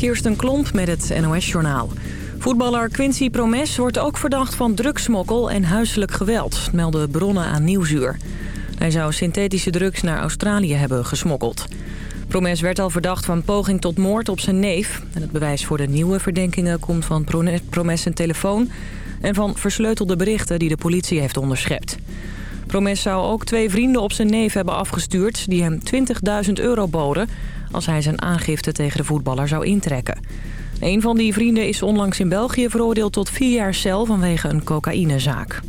Kirsten Klomp met het NOS-journaal. Voetballer Quincy Promes wordt ook verdacht van drugsmokkel en huiselijk geweld, melden bronnen aan Nieuwsuur. Hij zou synthetische drugs naar Australië hebben gesmokkeld. Promes werd al verdacht van poging tot moord op zijn neef. En het bewijs voor de nieuwe verdenkingen komt van Promes zijn telefoon... en van versleutelde berichten die de politie heeft onderschept. Promes zou ook twee vrienden op zijn neef hebben afgestuurd... die hem 20.000 euro boden als hij zijn aangifte tegen de voetballer zou intrekken. Een van die vrienden is onlangs in België veroordeeld tot vier jaar cel vanwege een cocaïnezaak.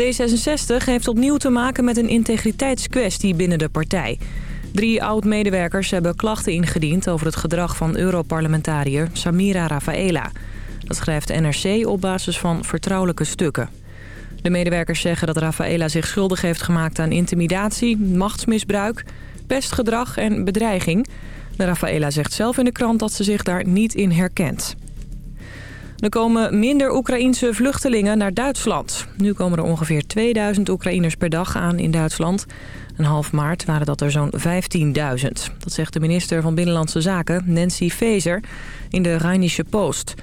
D66 heeft opnieuw te maken met een integriteitskwestie binnen de partij. Drie oud-medewerkers hebben klachten ingediend over het gedrag van Europarlementariër Samira Rafaela. Dat schrijft NRC op basis van vertrouwelijke stukken. De medewerkers zeggen dat Rafaela zich schuldig heeft gemaakt aan intimidatie, machtsmisbruik, pestgedrag en bedreiging. De Rafaela zegt zelf in de krant dat ze zich daar niet in herkent. Er komen minder Oekraïense vluchtelingen naar Duitsland. Nu komen er ongeveer 2000 Oekraïners per dag aan in Duitsland. Een half maart waren dat er zo'n 15.000. Dat zegt de minister van Binnenlandse Zaken, Nancy Faeser, in de Rheinische Post.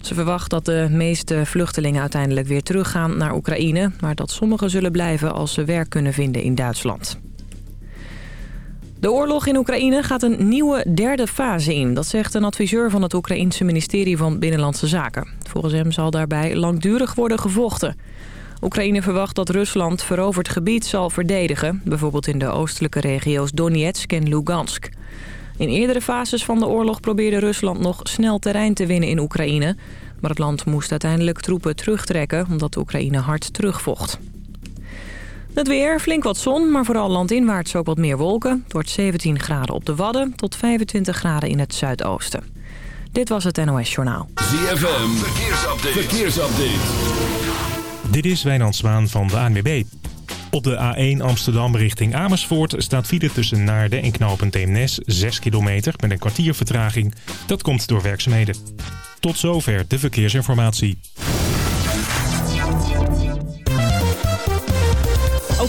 Ze verwacht dat de meeste vluchtelingen uiteindelijk weer teruggaan naar Oekraïne... maar dat sommigen zullen blijven als ze werk kunnen vinden in Duitsland. De oorlog in Oekraïne gaat een nieuwe derde fase in. Dat zegt een adviseur van het Oekraïense ministerie van Binnenlandse Zaken. Volgens hem zal daarbij langdurig worden gevochten. Oekraïne verwacht dat Rusland veroverd gebied zal verdedigen. Bijvoorbeeld in de oostelijke regio's Donetsk en Lugansk. In eerdere fases van de oorlog probeerde Rusland nog snel terrein te winnen in Oekraïne. Maar het land moest uiteindelijk troepen terugtrekken omdat Oekraïne hard terugvocht. Het weer, flink wat zon, maar vooral landinwaarts ook wat meer wolken. Het wordt 17 graden op de Wadden tot 25 graden in het zuidoosten. Dit was het NOS Journaal. ZFM, verkeersupdate. verkeersupdate. Dit is Wijnand Zwaan van de ANWB. Op de A1 Amsterdam richting Amersfoort staat file tussen Naarden en knooppunt Eemnes 6 kilometer met een kwartier vertraging. Dat komt door werkzaamheden. Tot zover de verkeersinformatie.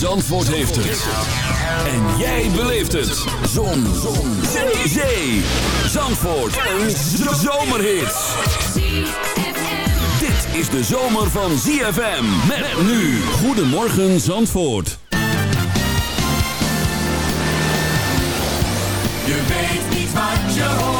Zandvoort heeft het. En jij beleeft het. Zon. Zon. Zee. Zee. Zandvoort. Een zomerhit. Dit is de zomer van ZFM. Met nu. Goedemorgen Zandvoort. Je weet niet wat je hoort.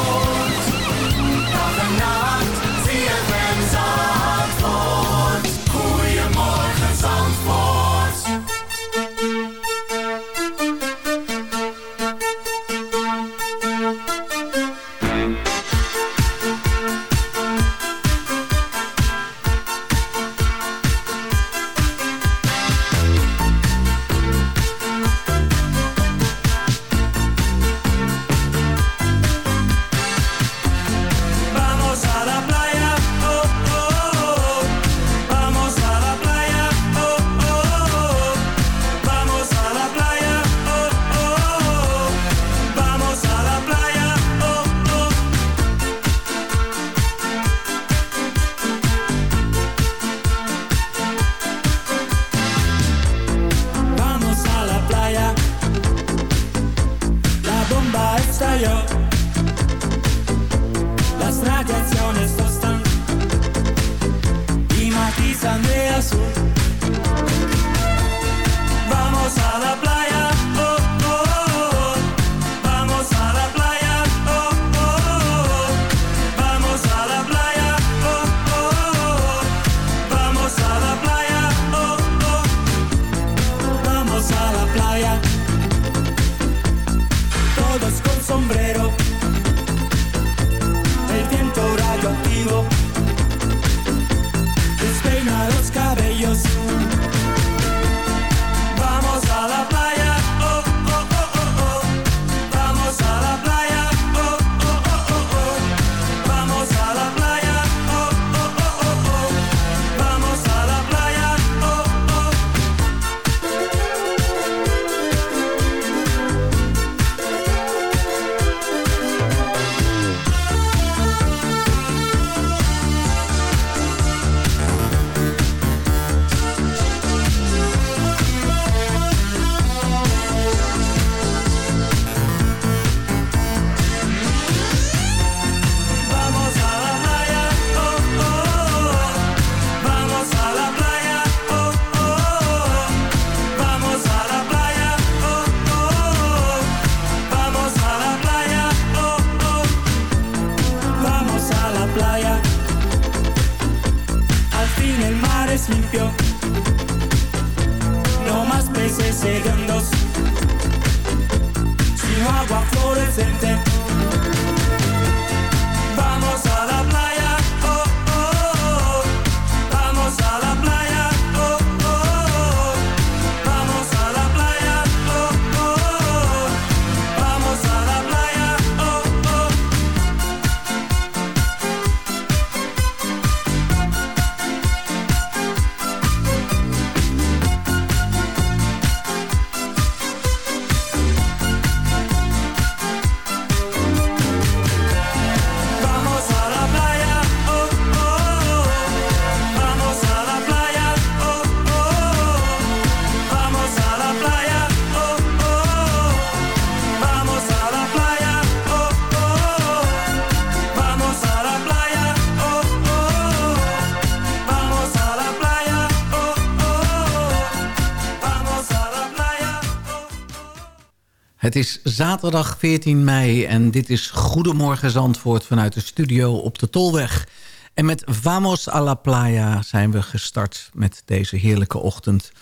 Het is zaterdag 14 mei en dit is Goedemorgen Zandvoort vanuit de studio op de Tolweg. En met Vamos a la Playa zijn we gestart met deze heerlijke ochtend.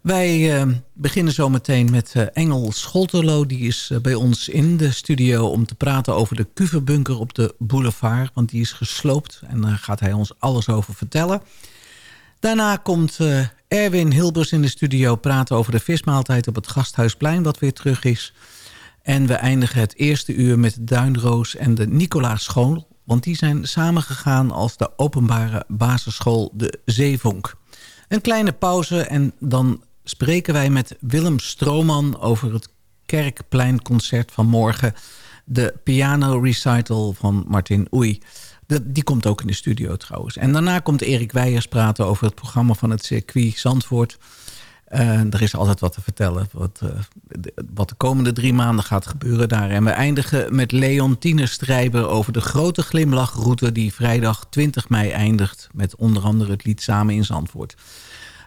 Wij eh, beginnen zo meteen met eh, Engel Scholterlo. Die is eh, bij ons in de studio om te praten over de Kuverbunker op de boulevard. Want die is gesloopt en daar gaat hij ons alles over vertellen. Daarna komt Erwin Hilbers in de studio praten over de vismaaltijd op het Gasthuisplein, wat weer terug is. En we eindigen het eerste uur met Duinroos en de Nicolaas School. Want die zijn samengegaan als de openbare basisschool De Zeevonk. Een kleine pauze en dan spreken wij met Willem Strooman over het Kerkpleinconcert van morgen. De piano recital van Martin Oei. Die komt ook in de studio trouwens. En daarna komt Erik Weijers praten over het programma van het circuit Zandvoort. Eh, er is altijd wat te vertellen. Wat, eh, de, wat de komende drie maanden gaat gebeuren daar. En we eindigen met Leontine Strijber over de grote glimlachroute... die vrijdag 20 mei eindigt met onder andere het lied Samen in Zandvoort.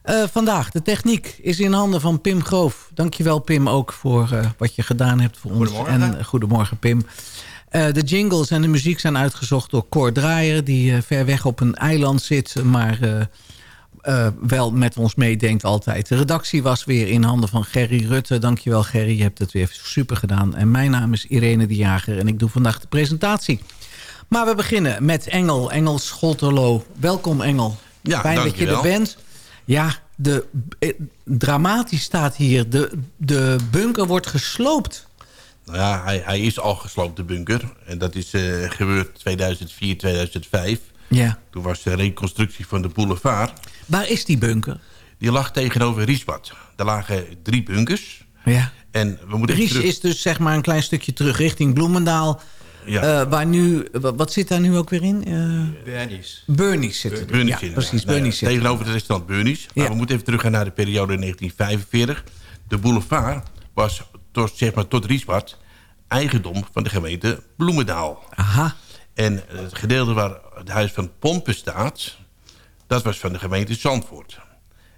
Eh, vandaag, de techniek is in handen van Pim Groof. Dankjewel Pim ook voor wat je gedaan hebt voor ons. En goedemorgen Pim. Eh, de jingles en de muziek zijn uitgezocht door Cor Draaier... die eh, ver weg op een eiland zit, maar eh, wel met ons meedenkt altijd. De redactie was weer in handen van Gerry Rutte. Dankjewel Gerry, je hebt het weer super gedaan. En mijn naam is Irene de Jager en ik doe vandaag de presentatie. Maar we beginnen met Engel, Engel Scholterlo. Welkom Engel. Ja, Fijn dat je er bent. Ja, de, eh, dramatisch staat hier. De, de bunker wordt gesloopt. Nou ja, hij, hij is al gesloopt, de bunker. En dat is eh, gebeurd 2004, 2005. Ja. Toen was de reconstructie van de boulevard. Waar is die bunker? Die lag tegenover Riesbad. Daar lagen drie bunkers. Ja. En we moeten Ries even terug... is dus zeg maar een klein stukje terug richting Bloemendaal. Ja. Eh, waar nu, wa- wat zit daar nu ook weer in? Uh, Bernies. Burnies zit er. Ja, precies. Nou ja, Burnies zit er. tegenover het restaurant Burnies. Maar Ja. we moeten even teruggaan naar de periode 1945. De boulevard was tot, zeg maar, tot Riesbad eigendom van de gemeente Bloemendaal. Aha. En het gedeelte waar het huis van Pompen staat... dat was van de gemeente Zandvoort.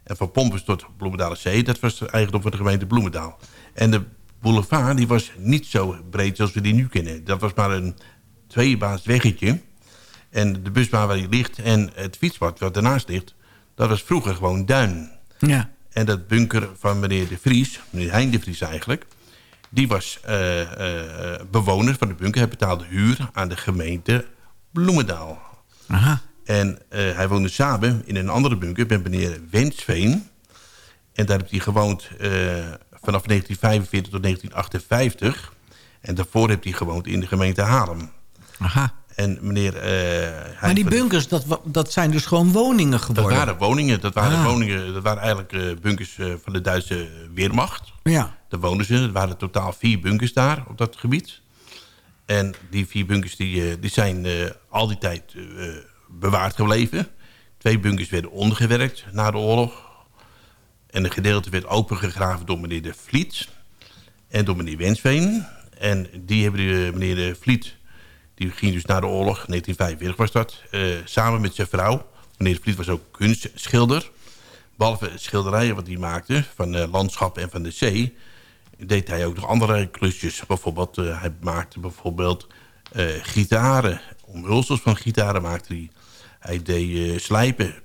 En van Pompen tot Bloemendaal Zee... dat was de eigendom van de gemeente Bloemendaal. En de boulevard die was niet zo breed zoals we die nu kennen. Dat was maar een tweebaans weggetje. En de busbaan waar die ligt en het fietspad wat daarnaast ligt... dat was vroeger gewoon duin. Ja. En dat bunker van meneer De Vries, meneer Hein De Vries eigenlijk... die was eh, eh, bewoner van de bunker. Hij betaalde huur aan de gemeente Bloemendaal. Aha. En eh, hij woonde samen in een andere bunker met meneer Wensveen. En daar heeft hij gewoond eh, vanaf 1945 tot 1958. En daarvoor heeft hij gewoond in de gemeente Haarlem. Aha. En meneer... eh, Maar die bunkers, dat, dat zijn dus gewoon woningen Dat geworden. waren woningen. Dat waren, Ah. woningen, dat waren eigenlijk eh, bunkers eh, van de Duitse Weermacht. Ja. Daar woonden ze. Er waren totaal vier bunkers daar op dat gebied. En die vier bunkers die, die zijn al die tijd bewaard gebleven. Twee bunkers werden ondergewerkt na de oorlog. En een gedeelte werd opengegraven door meneer De Vliet en door meneer Wensveen. En die hebben de, meneer De Vliet, die ging dus na de oorlog, 1945 was dat, eh, samen met zijn vrouw. Meneer De Vliet was ook kunstschilder. Behalve schilderijen wat hij maakte van eh, landschap en van de zee... deed hij ook nog andere klusjes. Bijvoorbeeld, eh, hij maakte bijvoorbeeld gitaren omhulsels van gitaren maakte hij. Hij deed slijpen,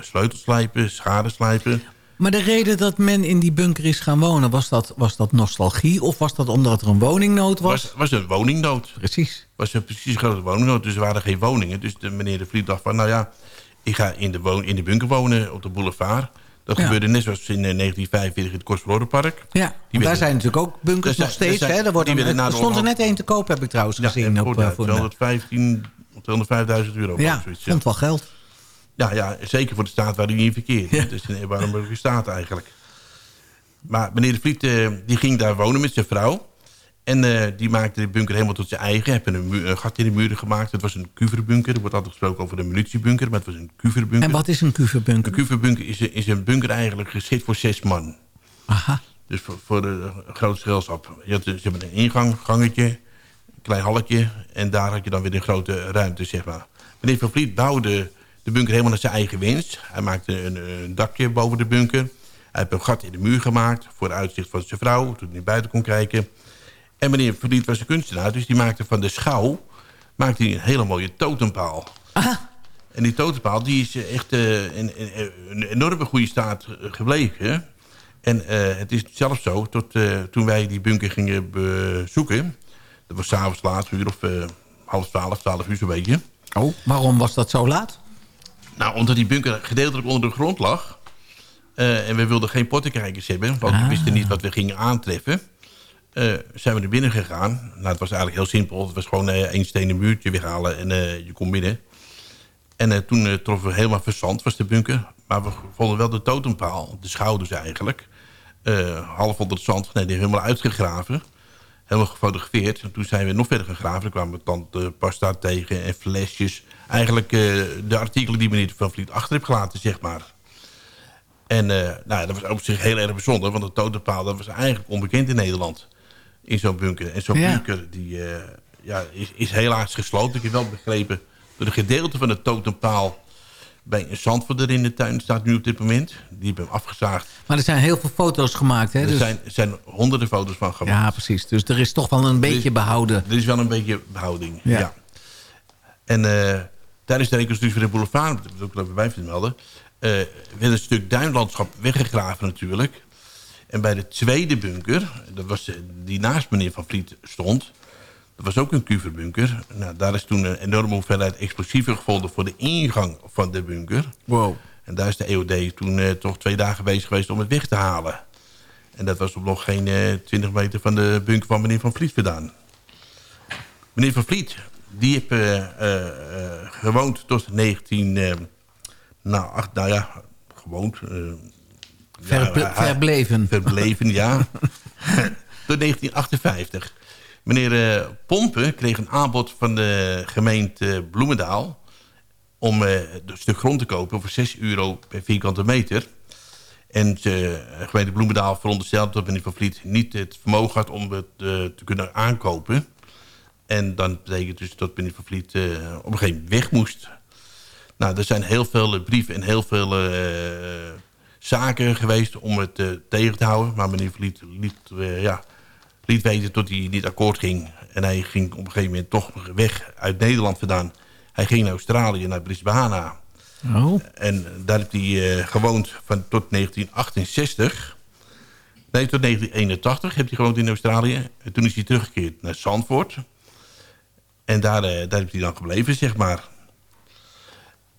sleutelslijpen, schadeslijpen. Maar de reden dat men in die bunker is gaan wonen... was dat, was dat nostalgie of was dat omdat er een woningnood was? was was een woningnood. Precies. was een precies grote woningnood, dus er waren geen woningen. Dus de, meneer de Vliet dacht van, nou ja, ik ga in de, woon, in de bunker wonen op de boulevard. Dat Ja. gebeurde net zoals in eh, 1945 in het Kostverlorenpark. Ja, daar zijn natuurlijk ook bunkers nog steeds. zijn- hè? Er, wordt een- na er stond er net één te koop, heb ik trouwens gezien. Ja, op, eh, de- 215, 205.000 euro. ja, zoiets, ja. vond wel geld. Ja, ja, zeker voor de staat waar hij in verkeert. Het is een erbarmelijke staat eigenlijk. Maar meneer de Vliet eh, die ging daar wonen met zijn vrouw. En eh, die maakte de bunker helemaal tot zijn eigen. Hebben een, een gat in de muren gemaakt. Het was een kuverbunker. Er wordt altijd gesproken over een munitiebunker. Maar het was een kuverbunker. En wat is een kuverbunker? Een kuverbunker is, een- is een bunker eigenlijk geschikt voor zes man. Aha. Dus voor, voor de grote schelschap. Je had dus, ze hebben een ingang, gangetje, een klein halletje. En daar had je dan weer een grote ruimte, zeg maar. Meneer Van Vliet bouwde de bunker helemaal naar zijn eigen wens. Hij maakte een, een dakje boven de bunker. Hij heeft een gat in de muur gemaakt voor het uitzicht van zijn vrouw. Toen hij buiten kon kijken. En meneer Vliet was een kunstenaar. Dus die maakte van de schouw maakte hij een hele mooie totempaal. En die totempaal die is eh, echt eh, in, in- een enorme goede staat eh, gebleven. En eh, het is zelfs zo, tot, eh, toen wij die bunker gingen bezoeken... dat was s'avonds laat, uur of eh, half twaalf, twaalf uur zo'n beetje... Oh, waarom was dat zo laat? Nou, omdat die bunker gedeeltelijk onder de grond lag... eh, en we wilden geen pottenkijkers hebben... want we Ah. wisten niet wat we gingen aantreffen... eh, zijn we naar binnen gegaan. Nou, het was eigenlijk heel simpel. Het was gewoon eh, één stenen muurtje weghalen en je kon binnen. En toen troffen we helemaal verzand, was de bunker. Maar we vonden wel de totempaal, de schouders eigenlijk. half onder het zand, nee, die helemaal uitgegraven. Helemaal gefotografeerd. En toen zijn we nog verder gegraven. Er kwamen tante pasta tegen en flesjes. Eigenlijk eh, de artikelen die meneer Van Vliet achter heeft gelaten, zeg maar. En eh, nou, dat was op zich heel erg bijzonder. Want de totempaal dat was eigenlijk onbekend in Nederland. In zo'n bunker. En zo'n Ja. bunker die, eh, ja, is, is helaas gesloten. Ik heb wel begrepen door een gedeelte van de totempaal... bij een zandvoerder in de tuin staat nu op dit moment. Die hebben hem afgezaagd. Maar er zijn heel veel foto's gemaakt. Hè? Er Dus, zijn, zijn honderden foto's van gemaakt. ja, precies. Dus er is toch wel een beetje behouden. Er is wel een beetje behouding. Ja. Ja. En tijdens de reconstructie van de boulevard, dat wil ik even bij vermelden... eh werd een stuk duinlandschap weggegraven natuurlijk. En bij de tweede bunker, dat was eh, die naast meneer Van Vliet stond... dat was ook een kuverbunker. Nou, daar is toen een enorme hoeveelheid explosieven gevonden... voor de ingang van de bunker. Wow. En daar is de EOD toen eh, toch twee dagen bezig geweest om het weg te halen. En dat was op nog geen eh 20 meter van de bunker van meneer Van Vliet vandaan. Meneer Van Vliet, die heeft eh, eh, eh, gewoond tot 19... eh, nou, ach, nou ja, gewoond. Verble- ja, hij- verbleven. Verbleven, ja. tot 1958. Meneer Pompen kreeg een aanbod van de gemeente Bloemendaal... om een stuk grond te kopen voor 6 euro per vierkante meter. En de gemeente Bloemendaal veronderstelde dat meneer Van Vliet niet het vermogen had om het te kunnen aankopen. En dan betekent dus dat meneer Van Vliet eh, op een gegeven moment weg moest. Nou, er zijn heel veel eh, brieven en heel veel eh, zaken geweest om het tegen te houden. Maar meneer Van Vliet liet, ja, liet weten tot hij niet akkoord ging. En hij ging op een gegeven moment toch weg uit Nederland vandaan. Hij ging naar Australië, naar Brisbane. Oh. En daar heeft hij gewoond van tot 1968. Nee, tot 1981 heeft hij gewoond in Australië. En toen is hij teruggekeerd naar Zandvoort. En daar, eh, daar heeft hij dan gebleven, zeg maar.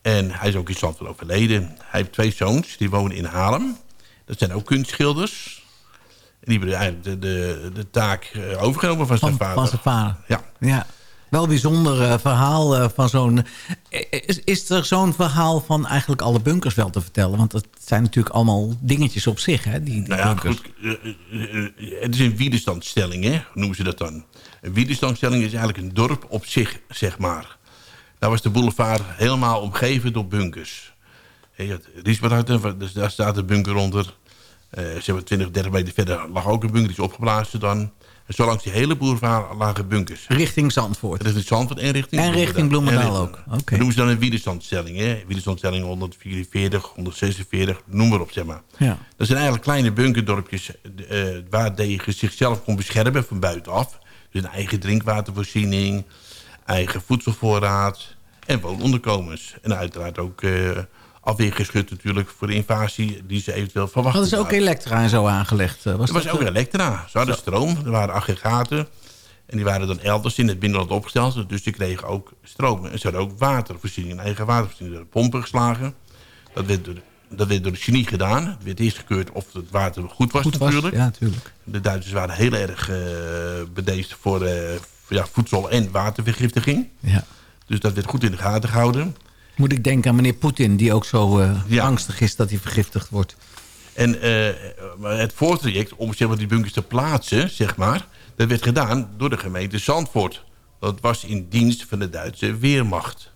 En hij is ook in Zandvoort overleden. Hij heeft twee zoons, die wonen in Haarlem. Dat zijn ook kunstschilders. En die hebben eigenlijk de, de, de taak eh, overgenomen van zijn Van, vader. van zijn vader. Ja. Ja. Wel bijzonder eh, verhaal eh, van zo'n... eh, Is, is er zo'n verhaal van eigenlijk alle bunkers wel te vertellen? Want dat zijn natuurlijk allemaal dingetjes op zich, hè? Die, die Nou ja, bunkers. goed, het is een wiedenstandstelling, hè, noemen ze dat dan. Een wiedenstandstelling is eigenlijk een dorp op zich, zeg maar. Daar was de boulevard helemaal omgeven door bunkers. Riesberghutten, dus daar staat een bunker onder. Eh ze hebben 20, 30 meter verder lag ook een bunker, die is opgeblazen dan. En zo langs die hele boulevard lagen bunkers. Richting Zandvoort. Richting Zandvoort en richting En richting Bloemendaal En ook. Oké. Dat noemen ze dan een wiedenstandstelling. Hè? Wiedenstandstelling 144, 146, noem maar op, zeg maar. Ja. Dat zijn eigenlijk kleine bunkerdorpjes eh, waar je zichzelf kon beschermen van buitenaf. Dus een eigen drinkwatervoorziening, eigen voedselvoorraad en woononderkomens. En uiteraard ook eh afweergeschut natuurlijk voor de invasie die ze eventueel verwachten. Hadden ze ook elektra en zo aangelegd? eh, Was Er was dat, ook eh, elektra. Ze hadden stroom. Er waren aggregaten. En die waren dan elders in het binnenland opgesteld. Dus die kregen ook stroom. En ze hadden ook watervoorziening. Een eigen watervoorziening. Er pompen geslagen. Dat werd door, de- dat werd door de genie gedaan. Het werd eerst gekeurd of het water goed was goed was? natuurlijk. Ja, natuurlijk. De Duitsers waren heel erg eh bedeesd voor, voor, ja, voedsel- en watervergiftiging. Ja. Dus dat werd goed in de gaten gehouden. Moet ik denken aan meneer Poetin, die ook zo eh, Ja. angstig is dat hij vergiftigd wordt. En eh, het voortraject om zeg maar, die bunkers te plaatsen, zeg maar... dat werd gedaan door de gemeente Zandvoort. Dat was in dienst van de Duitse Weermacht.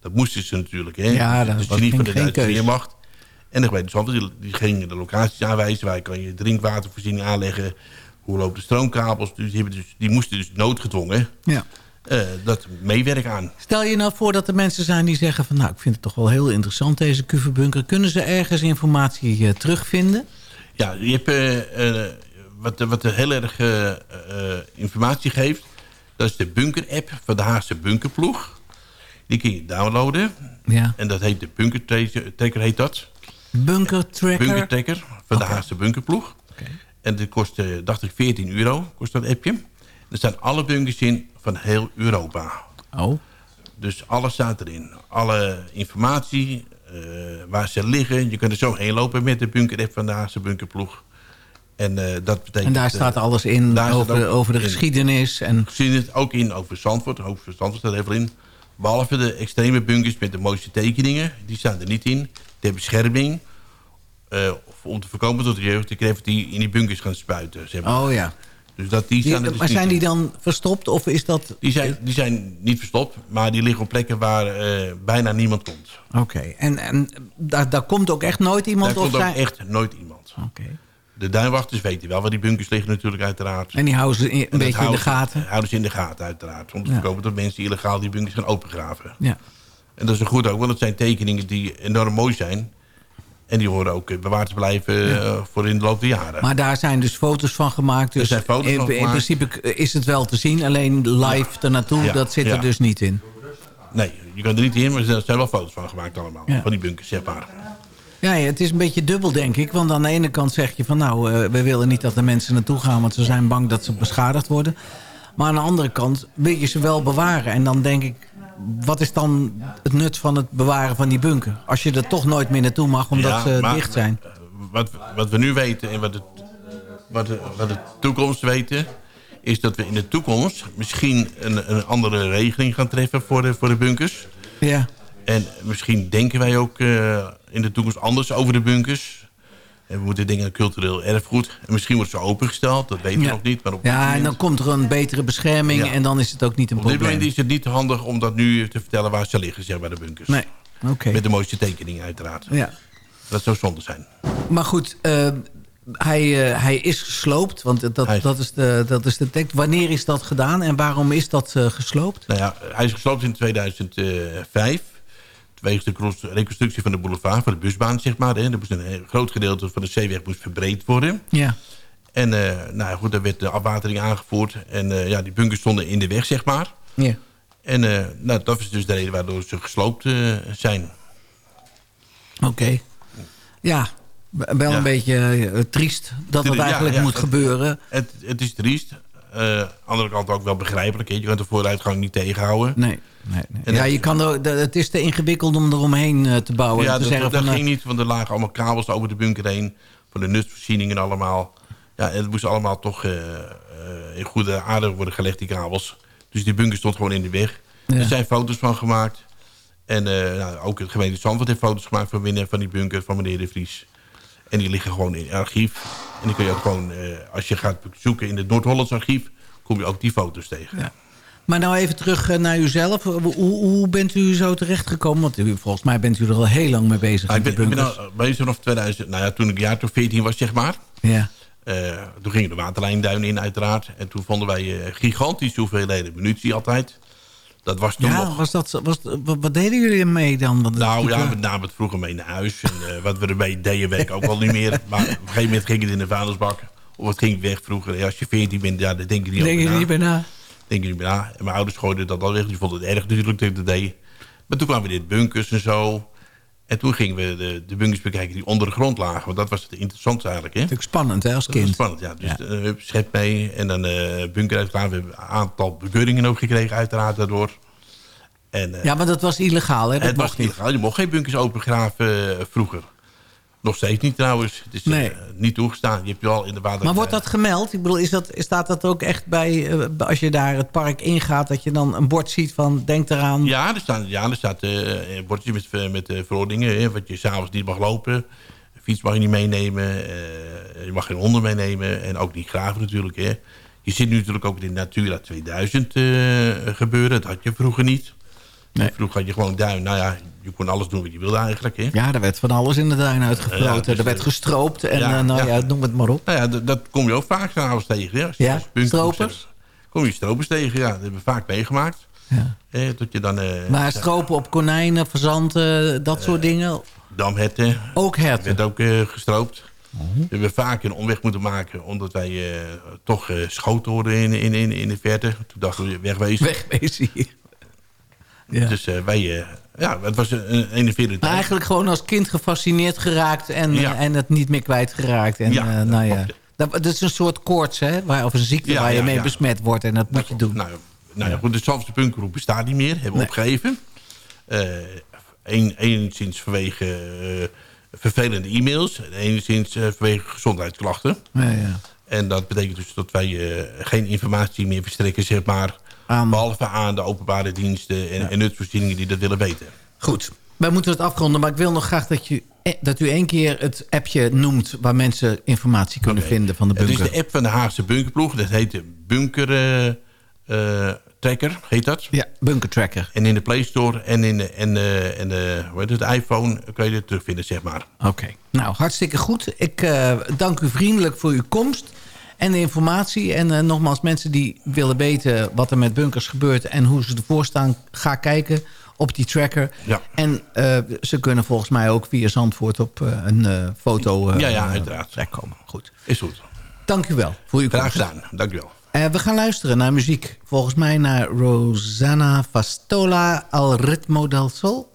Dat moesten ze natuurlijk, hè? Ja, dat dus was niet van de Duitse. Weermacht. En de gemeente Zandvoort die, die ging de locaties aanwijzen... waar kan je drinkwatervoorziening aanleggen... hoe lopen de stroomkabels. Dus die, dus, die moesten dus noodgedwongen Ja. Eh, dat meewerken aan. Stel je nou voor dat er mensen zijn die zeggen van... nou, ik vind het toch wel heel interessant, deze kuverbunker. Kunnen ze ergens informatie eh, terugvinden? Ja, je hebt eh, wat, wat heel erg informatie geeft. Dat is de bunker-app van de Haagse bunkerploeg. Die kun je downloaden. Ja. En dat heet de Bunker Tracker, heet dat. Bunker Tracker? Bunker Tracker van de Haagse bunkerploeg. En dat kost, dacht ik, 14 euro, kost dat appje. Er staan alle bunkers in van heel Europa. Oh, Dus alles staat erin. Alle informatie, eh, waar ze liggen. Je kunt er zo heen lopen met de bunker-app van de Haagse bunkerploeg. En, eh, dat betekent, en daar eh, staat alles in over, over de in. geschiedenis. En, het ook in over Zandvoort. Over Zandvoort staat er even in. Behalve de extreme bunkers met de mooiste tekeningen. Die staan er niet in. De bescherming. of om te voorkomen dat de jeugd die in die bunkers gaan spuiten. Zeg maar. oh ja. Dus dat, die staan dus maar zijn die dan verstopt of is dat... Die zijn, die zijn niet verstopt. Maar die liggen op plekken waar eh, bijna niemand komt. Oké, en, en daar, daar komt ook echt nooit iemand Daar of komt ook echt nooit iemand. Oké. De duinwachters weten wel waar die bunkers liggen natuurlijk uiteraard. En die houden ze in- een beetje in de gaten. houden ze in de gaten uiteraard. Om te Ja. voorkomen dat mensen illegaal die bunkers gaan opengraven. Ja. En dat is goed ook, want het zijn tekeningen die enorm mooi zijn. En die horen ook bewaard te blijven eh, voor in de loop der jaren. Maar daar zijn dus foto's van gemaakt. Dus Er zijn foto's in, van in principe is het wel te zien. Alleen live ernaartoe, Ja, dat zit er dus niet in. Nee, je kan er niet in, maar er zijn wel foto's van gemaakt allemaal. Van die bunkers, zeg maar. Ja, ja, het is een beetje dubbel, denk ik. Want aan de ene kant zeg je van... nou, eh, we willen niet dat de mensen naartoe gaan... want ze zijn bang dat ze beschadigd worden. Maar aan de andere kant wil je ze wel bewaren. En dan denk ik, wat is dan het nut van het bewaren van die bunker? Als je er toch nooit meer naartoe mag, omdat Ja, ze maar, dicht zijn. Wat, wat we nu weten en wat de, wat, de, wat de toekomst weten... is dat we in de toekomst misschien een, een andere regeling gaan treffen voor de, voor de bunkers. Ja, En misschien denken wij ook eh, in de toekomst anders over de bunkers. En we moeten denken aan cultureel erfgoed. En misschien wordt ze opengesteld, dat weten we Ja. nog niet. Maar op, ja dit en moment- dan komt er een betere bescherming... Ja. en dan is het ook niet een op dit probleem. moment is het niet handig om dat nu te vertellen waar ze liggen, zeg maar, de bunkers. Nee, oké. Met de mooiste tekeningen uiteraard. Ja. Dat zou zonde zijn. Maar goed, eh, hij, eh, hij is gesloopt, want dat, is- dat, is de, dat is de tekst. Wanneer is dat gedaan en waarom is dat eh, gesloopt? Nou ja, hij is gesloopt in 2005. Wegens de reconstructie van de boulevard, van de busbaan, zeg maar. Hè. Er moest een heel groot gedeelte van de zeeweg moest verbreed worden. Ja. En eh, nou ja, goed, daar werd de afwatering aangevoerd. En eh, ja, die bunkers stonden in de weg, zeg maar. ja. En eh, nou, dat is dus de reden waardoor ze gesloopt eh, zijn. Oké. Ja, wel Ja. een beetje eh, triest dat het Ja, eigenlijk ja, moet het- gebeuren. Het, het is triest. Aan de andere kant ook wel begrijpelijk. Hè. Je kunt de vooruitgang niet tegenhouden. Nee, nee, nee. En Ja, je kan er, het is te ingewikkeld om eromheen eh, te bouwen. ja, en te dat, zeggen dat van, eh, ging niet, want er lagen allemaal kabels over de bunker heen. Van de nutsvoorzieningen allemaal. Ja, het moest allemaal toch in goede aarde worden gelegd, die kabels. Dus die bunker stond gewoon in de weg. Ja. Er zijn foto's van gemaakt. En nou, ook het gemeente Zandvoort heeft foto's gemaakt van binnen van die bunker van meneer De Vries. En die liggen gewoon in het archief. En die kun je ook gewoon, eh, als je gaat zoeken in het Noord-Hollands archief... kom je ook die foto's tegen. Ja. Maar nou even terug eh, naar uzelf. Hoe, hoe bent u zo terechtgekomen? Want u, volgens mij bent u er al heel lang mee bezig Nou, ik ben, ik al bezig vanaf 2000. Nou ja, toen ik een jaar of 14 was, zeg maar. Ja. Eh, toen gingen de waterlijnduinen in, uiteraard. En toen vonden wij eh, gigantische hoeveelheden munitie altijd. Dat was toen Ja, nog... was dat, was, wat, wat deden jullie ermee dan? Want Nou ja, we namen het vroeger mee naar huis. En eh, wat we ermee deden, weet ik ook wel niet meer. Maar op een gegeven moment ging het in de vuilnisbak. Of het ging weg vroeger. Ja, als je 14 bent, ja, daar denk je niet denk je na. niet bij na. Denk je, ja, en mijn ouders gooiden dat al weg. Die vonden het erg natuurlijk dat ik dat deed. Maar toen kwamen we dit bunkers en zo. En toen gingen we de, de bunkers bekijken die onder de grond lagen. Want dat was het interessantste eigenlijk. Hè? Natuurlijk spannend hè, als Dat kind. spannend, ja. Dus Ja. hup, schep mee en dan eh bunker uitklaar. We hebben een aantal bekeuringen ook gekregen uiteraard daardoor. En, eh, Ja, maar dat was illegaal hè, dat het was niet. illegaal. Je mocht geen bunkers opengraven vroeger. Nog steeds niet trouwens. Het is eh, niet toegestaan. Je hebt je al in de water... Maar wordt dat gemeld? Ik bedoel, is dat, staat dat ook echt bij, eh, als je daar het park ingaat... dat je dan een bord ziet van, denk eraan... Ja, er, staan, ja, er staat eh, een bordje met, met verordeningen. Hè, wat je s'avonds niet mag lopen. Fiets mag je niet meenemen. je mag geen honden meenemen. En ook niet graven natuurlijk. Hè. Je zit nu natuurlijk ook in de Natura 2000 eh, gebeuren. Dat had je vroeger niet. Nee. Vroeger had je gewoon duin. Nou ja, je kon alles doen wat je wilde eigenlijk. Hè. Ja, er werd van alles in de duin uitgefloten. Ja, dus, er werd eh, gestroopt en ja, eh, nou ja. noem het maar op. Nou ja, dat, kom je ook vaak s'avonds tegen. Hè. Als je Ja, stropers? Kom je stropers tegen, ja. Dat hebben we vaak meegemaakt. Ja. Eh, dat je dan... eh, Maar stropen op konijnen, verzanten, dat soort dingen. damherten, Ook herten. werd ook eh, gestroopt. Mhm. We hebben vaak een omweg moeten maken... omdat wij eh, toch eh, schoten hoorden in, in, in, in de verte. Toen dachten we, wegwezen. Wegwezen hier. Ja. Dus eh, wij... eh, ja, het was een, enerverende tijd. eigenlijk gewoon als kind gefascineerd geraakt en, Ja. en het niet meer kwijtgeraakt. En, Ja, eh, nou ja. Dat, is een soort koorts, hè? Waar, of een ziekte Ja, waar je ja, mee ja. besmet wordt. En dat moet je doen. Nou, nou ja, goed, de Zandvoortse punkgroep bestaat niet meer. Hebben we Nee. opgegeven. Eh een, enigszins vanwege eh, vervelende e-mails. En enigszins eh, vanwege gezondheidsklachten. Ja, ja. En dat betekent dus dat wij eh, geen informatie meer verstrekken, zeg maar. Aan- Behalve aan de openbare diensten en, en nutsvoorzieningen die dat willen weten. Goed, wij moeten het afronden. Maar ik wil nog graag dat, je, eh, dat u één keer het appje noemt... waar mensen informatie kunnen vinden van de Het bunker. is de app van de Haagse bunkerploeg. Dat heet de Bunker eh, eh, Tracker, heet dat. Ja, Bunker Tracker. En in de Play Store en in de, en, en de, hoe heet het, iPhone kun je het terugvinden, zeg maar. Oké. Nou, hartstikke goed. Ik dank u vriendelijk voor uw komst en de informatie. En eh, nogmaals, mensen die willen weten wat er met bunkers gebeurt... en hoe ze ervoor staan, ga kijken op die tracker. Ja. En eh, ze kunnen volgens mij ook via Zandvoort op eh, een foto Ja, ja, uiteraard. terechtkomen. Goed. Is goed. Dank u wel voor uw Graag gedaan. Dank u wel. We gaan luisteren naar muziek. Volgens mij naar Rosanna Fastola, Al Ritmo del Sol.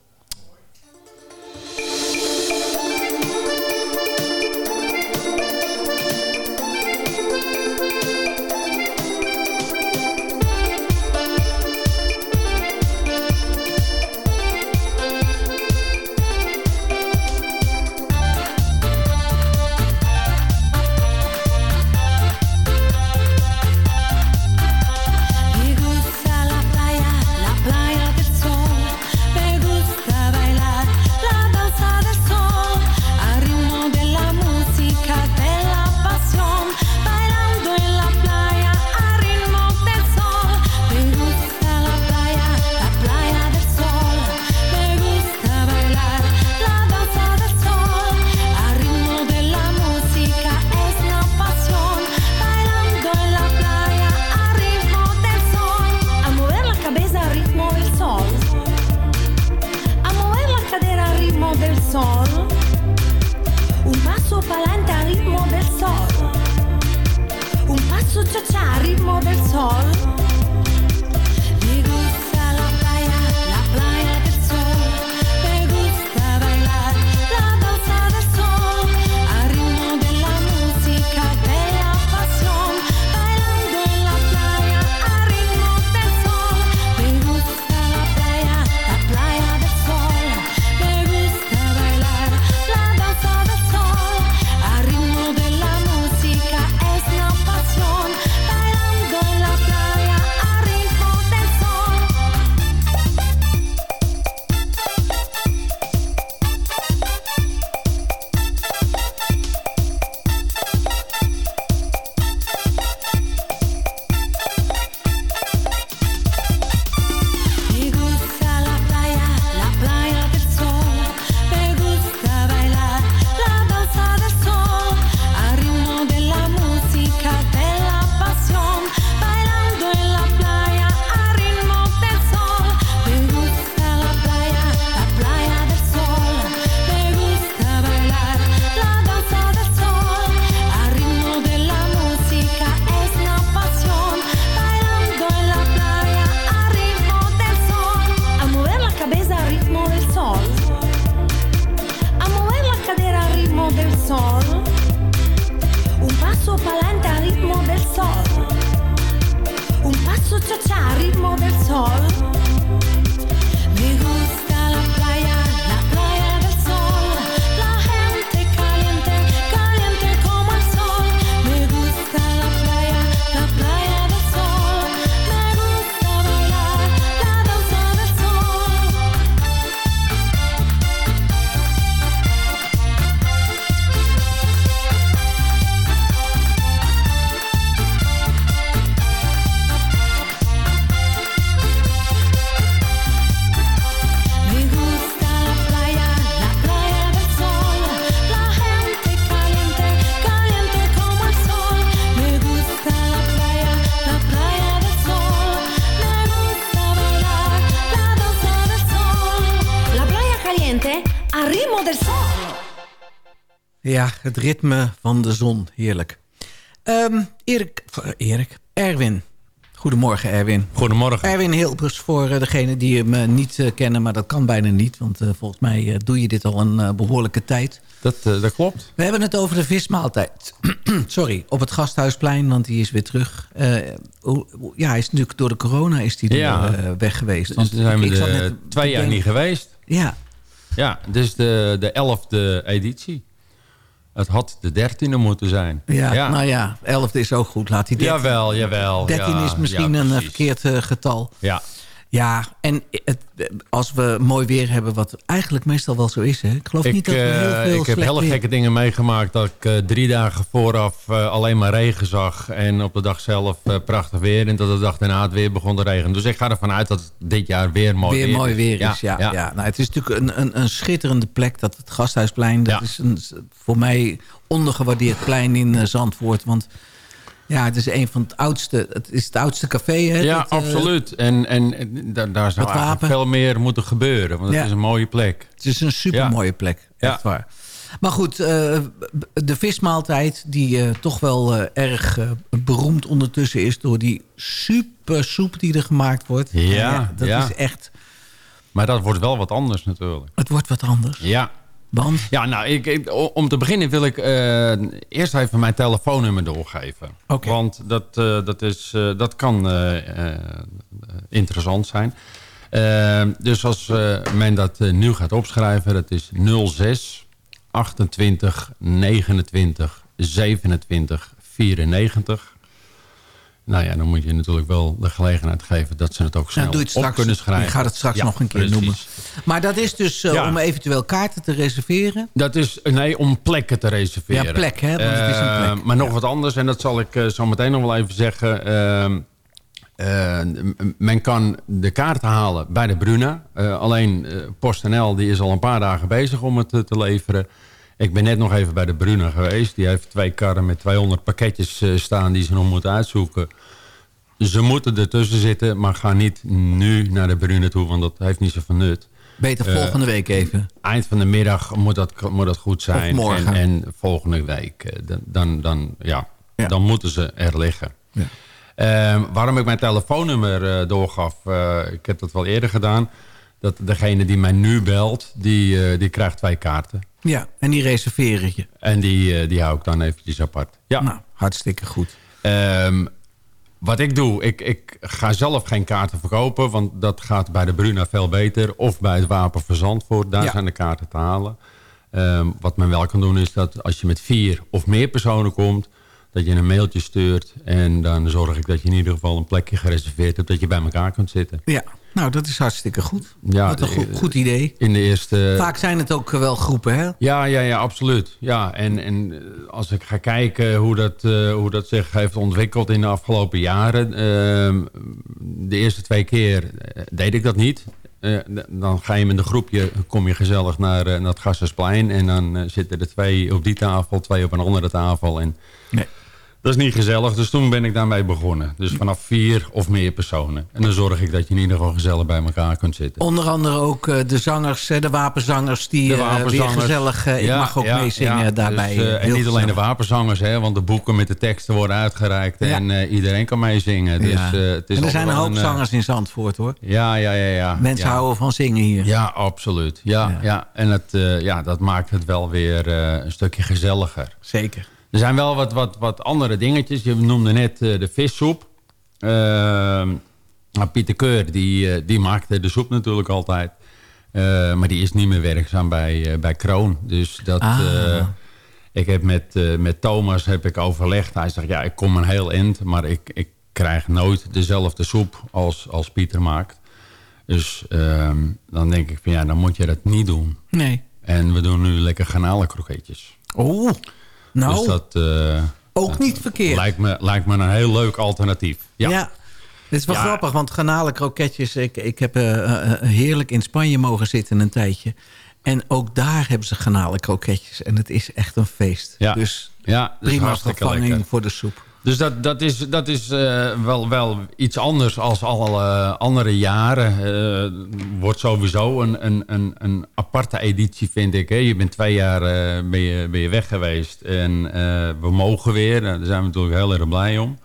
Ja, het ritme van de zon. Heerlijk. Ehm, Erik, eh, Erik, Erwin. Goedemorgen, Erwin. Goedemorgen. Erwin Hilpers, voor eh, degenen die hem eh, niet kennen... maar dat kan bijna niet, want volgens mij doe je dit al een eh, behoorlijke tijd. Dat, dat klopt. We hebben het over de vismaaltijd. Sorry, op het Gasthuisplein, want die is weer terug. Hoe- ja, hij is natuurlijk door de corona is die Ja. weg geweest. Dus Want zijn we ik de net twee jaar niet geweest. Ja, Ja, is de, de elfde editie. Het had de dertiende moeten zijn. ja, nou ja, 11 is ook goed. Laat die 13. Jawel, jawel. 13 ja, is misschien ja, een eh, verkeerd eh, getal. Ja, Ja, en het, als we mooi weer hebben, wat eigenlijk meestal wel zo is. Hè? Ik geloof ik, niet dat we heel eh, veel ik heb hele weer- gekke dingen meegemaakt. Dat ik eh, drie dagen vooraf eh, alleen maar regen zag. En op de dag zelf prachtig weer. En dat de dag daarna het weer begon te regenen. Dus ik ga ervan uit dat het dit jaar weer mooi weer weer mooi weer is. Ja, ja. ja. Nou, het is natuurlijk een, een, een schitterende plek, dat het Gasthuisplein. Dat Ja. is een, voor mij ondergewaardeerd plein in Zandvoort. Want ja, het is een van het oudste, het is het oudste café. Hè, Ja, dat, eh, absoluut. En, en en daar, daar zou eigenlijk veel meer moeten gebeuren. Want het Ja. is een mooie plek. Het is een supermooie plek, Ja. echt waar. Maar goed, eh, de vismaaltijd die eh, toch wel erg beroemd ondertussen is... door die super soep die er gemaakt wordt. Ja, dat ja. is echt... Maar dat wordt wel wat anders natuurlijk. Het wordt wat anders. Ja. Want Ja, nou, ik, om te beginnen wil ik eh, eerst even mijn telefoonnummer doorgeven. Want dat, eh, dat, is, eh, dat kan interessant zijn. Dus als men dat nu gaat opschrijven, dat is 06 28 29 27 94. Nou ja, dan moet je natuurlijk wel de gelegenheid geven dat ze het ook snel Nou, doe je het op straks. kunnen schrijven. Ik ga het straks Ja, nog een keer precies. noemen. Maar dat is dus eh, Ja. om eventueel kaarten te reserveren. Dat is, nee, om plekken te reserveren. Ja, plek, hè, want het is een Eh, plek. maar nog Ja. wat anders, en dat zal ik eh, zo meteen nog wel even zeggen. Ehm, eh, men kan de kaarten halen bij de Bruna. Alleen PostNL die is al een paar dagen bezig om het te leveren. Ik ben net nog even bij de Bruna geweest. Die heeft twee karren met 200 pakketjes eh, staan die ze nog moeten uitzoeken. Ze moeten ertussen zitten, maar ga niet nu naar de Bruna toe, want dat heeft niet zoveel nut Beter Eh, volgende week even. eind van de middag moet dat, moet dat goed zijn. Of morgen. En, en volgende week, eh, dan, dan, dan, ja, Ja. dan moeten ze er liggen. Ja. Ehm, waarom ik mijn telefoonnummer doorgaf, ik heb dat wel eerder gedaan. Dat degene die mij nu belt, die, eh, die krijgt twee kaarten. Ja, en die reserveren je. En die, eh, die hou ik dan eventjes apart. Ja. Nou, hartstikke goed. Ehm, wat ik doe, ik, ik ga zelf geen kaarten verkopen... want dat gaat bij de Bruna veel beter. Of bij het Wapen van Zandvoort, daar Ja. zijn de kaarten te halen. Ehm, wat men wel kan doen is dat als je met vier of meer personen komt... dat je een mailtje stuurt en dan zorg ik dat je in ieder geval een plekje gereserveerd hebt... dat je bij elkaar kunt zitten. Ja, nou, dat is hartstikke goed. Ja, Wat een de- goed, goed idee. In de eerste... Vaak zijn het ook wel groepen, hè? Ja, ja, ja, absoluut. Ja, en, en eh, als ik ga kijken hoe dat, eh, hoe dat zich heeft ontwikkeld in de afgelopen jaren. ehm, de eerste twee keer eh, deed ik dat niet. Eh, dan ga je met een groepje, kom je gezellig naar, eh, naar het Gassersplein. En dan eh, zitten er twee op die tafel, twee op een andere tafel. En Nee. Dat is niet gezellig, dus toen ben ik daarmee begonnen. Dus vanaf vier of meer personen. En dan zorg ik dat je in ieder geval gezellig bij elkaar kunt zitten. Onder andere ook eh, de zangers, de wapenzangers... die De eh, weer gezellig... eh, ik Ja, mag ook ja, meezingen ja. daarbij. Dus, en niet alleen de wapenzangers, hè, want de boeken met de teksten worden uitgereikt. En iedereen kan meezingen. Dus, het is en er zijn een hoop zangers in Zandvoort, hoor. ja, ja, ja. ja. Mensen houden van zingen hier. Ja, absoluut. Ja, Ja. ja. En het, ja, dat maakt het wel weer een stukje gezelliger. Zeker. Er zijn wel wat, wat, wat andere dingetjes. Je noemde net eh, de vissoep. Nou, Pieter Keur, die, eh, die maakte de soep natuurlijk altijd. Eh, maar die is niet meer werkzaam bij, bij Kroon. Dus dat... Ah. ik heb met, met Thomas heb ik overlegd. Hij zegt, ja, ik kom een heel eind, maar ik, ik krijg nooit dezelfde soep als, als Pieter maakt. Dus ehm, dan denk ik van, ja, dan moet je dat niet doen. Nee. En we doen nu lekker garnalenkroketjes. Oh, nou, Dus dat eh, ook niet verkeerd. lijkt, me, lijkt me een heel leuk alternatief. Ja, Ja. Het is wel Ja. grappig, want garnalenkroketjes... Ik, ik heb eh, eh, heerlijk in Spanje mogen zitten een tijdje. En ook daar hebben ze garnalenkroketjes. En het is echt een feest. Ja. Dus ja prima vervanging lekker. voor de soep. Dus dat, dat is, dat is eh, wel, wel iets anders als alle andere jaren. Eh, wordt sowieso een, een, een, een aparte editie, vind ik. Hè. Je bent twee jaar eh, ben je, ben je weg geweest. En eh, we mogen weer. Nou, Daar zijn we natuurlijk heel erg blij om.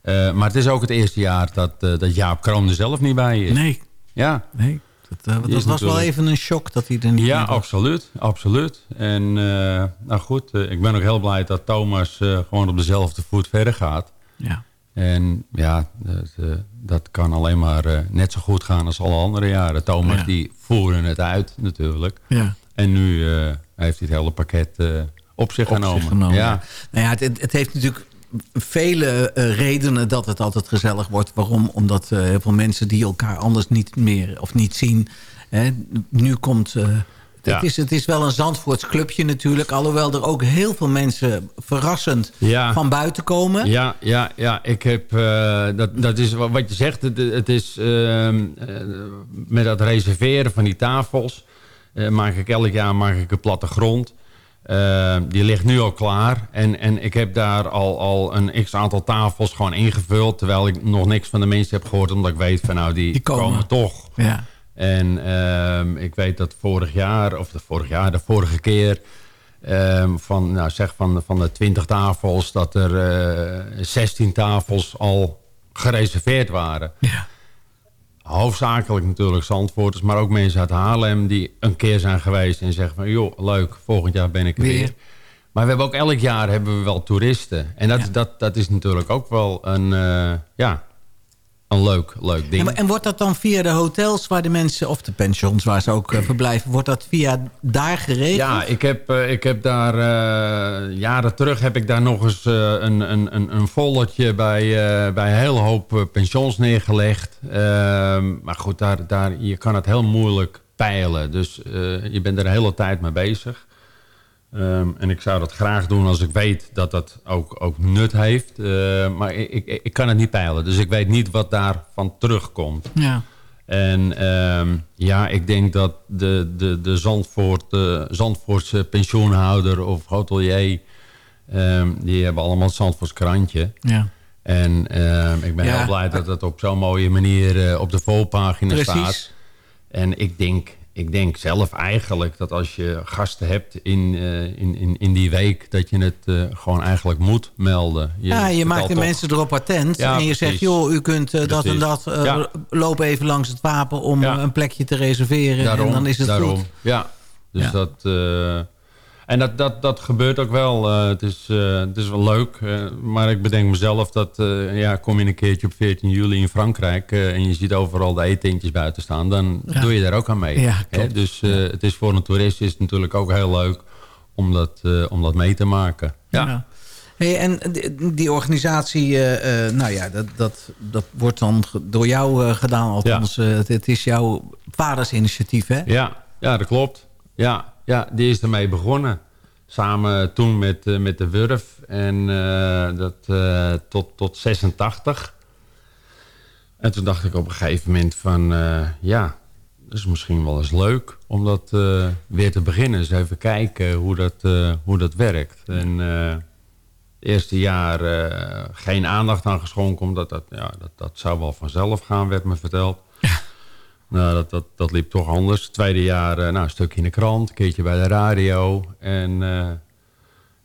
Eh, maar het is ook het eerste jaar dat, eh, dat Jaap Kroon er zelf niet bij is. Nee, Ja, nee. Dat, eh, dat was wel even een shock dat hij er niet ja absoluut, absoluut. En eh, nou goed, eh, ik ben ook heel blij dat Thomas gewoon op dezelfde voet verder gaat. Ja. En ja, dat, dat kan alleen maar net zo goed gaan als alle andere jaren. Thomas Ja. die voeren het uit natuurlijk. Ja. En nu heeft hij het hele pakket op zich op genomen. zich genomen. Ja. Nou ja, het- het heeft natuurlijk vele eh, redenen dat het altijd gezellig wordt. Waarom? Omdat eh, heel veel mensen die elkaar anders niet meer of niet zien. Hè, nu komt... eh, Ja. het, is, het is wel een Zandvoorts clubje natuurlijk. Alhoewel er ook heel veel mensen verrassend Ja. van buiten komen. Ja, ja, ja. Ik heb, dat, dat is wa- wat je zegt. Het, het is ehm, eh, met dat reserveren van die tafels. maak ik elk jaar maak ik een plattegrond. Eh, die ligt nu al klaar. En, en ik heb daar al, al een x aantal tafels gewoon ingevuld. Terwijl ik nog niks van de mensen heb gehoord. Omdat ik weet van nou, die, Die komen. komen. toch. Ja. En ehm, ik weet dat vorig jaar, of de vorig jaar, de vorige keer... ehm, van, nou zeg van, van de 20 tafels, dat er eh 16 tafels al gereserveerd waren. Ja. Hoofdzakelijk natuurlijk Zandvoorters, maar ook mensen uit Haarlem... die een keer zijn geweest en zeggen van... joh, leuk, volgend jaar ben ik er Weer. weer. Maar we hebben ook elk jaar hebben we wel toeristen. En dat, Ja. dat, dat is natuurlijk ook wel een, eh, ja, een leuk, leuk ding. En, en wordt dat dan via de hotels waar de mensen... of de pensions waar ze ook eh, verblijven... wordt dat via daar geregeld? Ja, ik heb, eh, ik heb daar eh, jaren terug heb ik daar nog eens een, een, een, een volletje bij, bij een hele hoop pensions neergelegd. Ehm, maar goed, daar, daar, je kan het heel moeilijk peilen. Dus je bent er de hele tijd mee bezig. Ehm, en ik zou dat graag doen als ik weet dat dat ook, ook nut heeft. Eh, maar ik, ik, ik kan het niet peilen. Dus ik weet niet wat daarvan terugkomt. Ja. En ehm, ja, ik denk dat de, de, de, Zandvoort, de Zandvoortse pensioenhouder of hotelier... ehm, die hebben allemaal het Zandvoorts krantje. ja. En ehm, ik ben Ja. heel blij dat het op zo'n mooie manier eh, op de volpagina staat. Precies. En ik denk, ik denk zelf eigenlijk dat als je gasten hebt in, eh, in, in, in die week... dat je het eh, gewoon eigenlijk moet melden. ja, je maakt de toch- mensen erop attent. Ja, en je zegt, joh, u kunt eh, dat en dat. Ja. Loop even langs het wapen om Ja. een plekje te reserveren. Daarom, en dan is het daarom. goed. Ja, dus dat... en dat, dat, dat gebeurt ook wel. Eh, het, is, eh, het is wel leuk. eh, maar ik bedenk mezelf dat... eh, ja, kom je een keertje op 14 juli in Frankrijk... en je ziet overal de eetentjes buiten staan... dan Ja. doe je daar ook aan mee. Ja, Hè? Dus eh, het is voor een toerist is het natuurlijk ook heel leuk... om dat, eh, om dat mee te maken. Ja. Hey, en die, organisatie, eh, eh, nou ja, dat, dat, dat wordt dan door jou eh, gedaan. Althans, eh, het, het is jouw vaders initiatief, hè? Ja, ja, dat klopt. Ja, ja, die is ermee begonnen. Samen toen met, eh, met de Wurf. En eh, dat eh, tot, tot 86. En toen dacht ik op een gegeven moment van... ja, dat is misschien wel eens leuk om dat weer te beginnen. Dus even kijken hoe dat, hoe dat werkt. En eerste jaar geen aandacht aan geschonken... omdat dat, ja, dat, dat zou wel vanzelf gaan, werd me verteld. Nou, dat, dat, dat liep toch anders. Tweede jaar eh, nou, een stukje in de krant, een keertje bij de radio. En eh,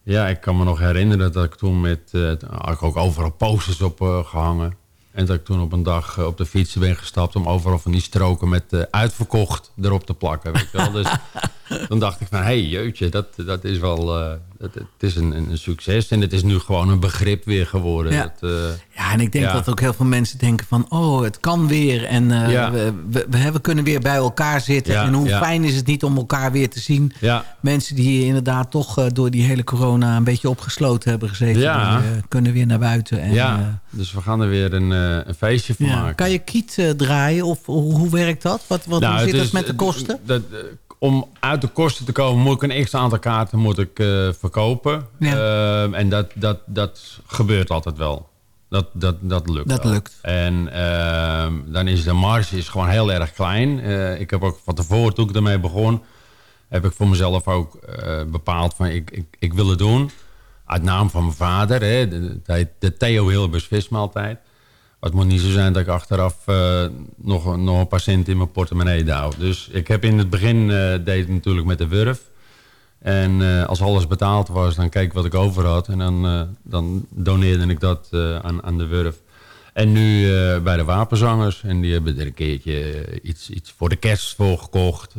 ja, ik kan me nog herinneren dat ik toen met... eh, had ik ook overal posters op eh, gehangen. En dat ik toen op een dag op de fiets ben gestapt... om overal van die stroken met uitverkocht erop te plakken. Weet je wel? Dus dan dacht ik van, hé, hey, jeutje, dat, dat is wel... eh, het, het is een, een succes en het is nu gewoon een begrip weer geworden. Ja. Dat, eh, Ja, en ik denk Ja. dat ook heel veel mensen denken van... oh, het kan weer en eh, Ja. we, we, we- we kunnen weer bij elkaar zitten. En hoe fijn is het niet om elkaar weer te zien. ja, Mensen die inderdaad toch door die hele corona... een beetje opgesloten hebben gezeten. Ja. Die, kunnen weer naar buiten. En, ja. dus we gaan er weer een, een feestje van maken. Kan je kiet draaien of hoe, hoe werkt dat? Wat, wat, Nou, hoe zit dat is- met de kosten? dat, om uit de kosten te komen moet ik een x aantal kaarten moet ik, eh, verkopen. Ja. Ehm, en dat, dat, dat gebeurt altijd wel. Dat, dat, dat lukt Dat wel. lukt. En ehm, dan is de marge is gewoon heel erg klein. Eh, ik heb ook van tevoren, toen ik ermee begon... heb ik voor mezelf ook eh, bepaald van ik, ik, ik wil het doen. Uit naam van mijn vader. Hè, de, de, de Theo Hilbers vismaaltijd. Het moet niet zo zijn dat ik achteraf eh, nog, nog een paar cent in mijn portemonnee douw. Dus ik heb in het begin eh, deed ik natuurlijk met de Wurf. En eh, als alles betaald was, dan keek ik wat ik over had. En dan, dan doneerde ik dat aan, aan de Wurf. En nu bij de Wapenzangers. En die hebben er een keertje iets, iets voor de kerst voor gekocht.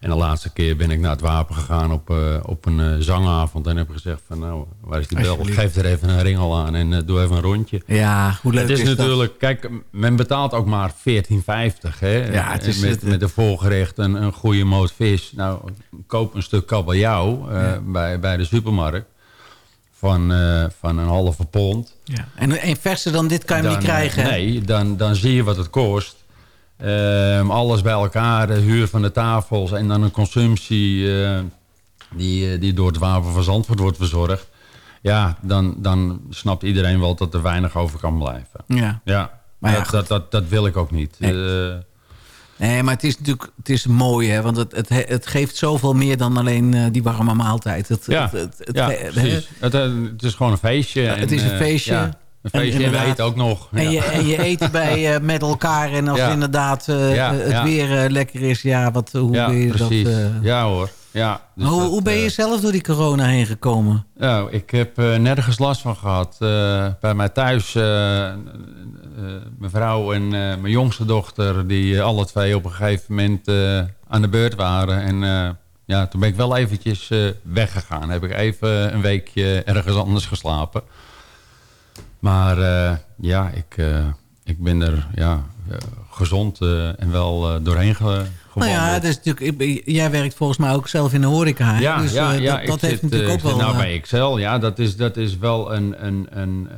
En de laatste keer ben ik naar het Wapen gegaan op, eh, op een eh, zangavond. En heb gezegd van nou, waar is die bel? Geef er even een ringel aan en eh, doe even een rondje. Ja, hoe leuk Het is, is, dat? natuurlijk, kijk, men betaalt ook maar 14,50. Hè? Ja, het is- met, het- met een voorgerecht en een goede moot vis. Nou, koop een stuk kabeljauw Ja. bij, bij de supermarkt. Van, van een halve pond. Ja. En, en verser dan dit kan je hem niet krijgen. Nee, dan, dan zie je wat het kost. Ehm, alles bij elkaar, de huur van de tafels en dan een consumptie eh, die, eh, die door het Wapen van Zandvoort wordt verzorgd. Ja, dan, dan snapt iedereen wel dat er weinig over kan blijven. Ja. Ja, Maar ja, dat, dat, dat, dat wil ik ook niet. Nee. Eh, Nee, maar het is natuurlijk het is mooi, hè? Want het, het, het geeft zoveel meer dan alleen die warme maaltijd. Het, ja, het, het, het- ja precies. Het, het is gewoon een feestje. Ja, het is een feestje. ja, een feestje en, we eten ook nog. En, Ja. je, en je eet bij, eh, met elkaar. En als Ja. inderdaad eh, Ja, het weer eh, lekker is, ja, wat, hoe wil je precies. dat... Ja hoor. Ja, dus hoe, dat, hoe ben je zelf door die corona heen gekomen? Nou, ik heb nergens last van gehad. Eh, bij mij thuis, mijn vrouw en mijn jongste dochter... die alle twee op een gegeven moment aan de beurt waren. En ja, toen ben ik wel eventjes weggegaan. Heb ik even een weekje ergens anders geslapen. Maar eh, ja, ik, eh, ik ben er ja, eh, gezond en wel doorheen ge Nou ja, het is natuurlijk, jij werkt volgens mij ook zelf in de horeca. hè? Ja, dus ja, ja, dat, dat heeft zit, natuurlijk ook wel... nou bij Excel, ja, dat is, dat is wel een, een, een,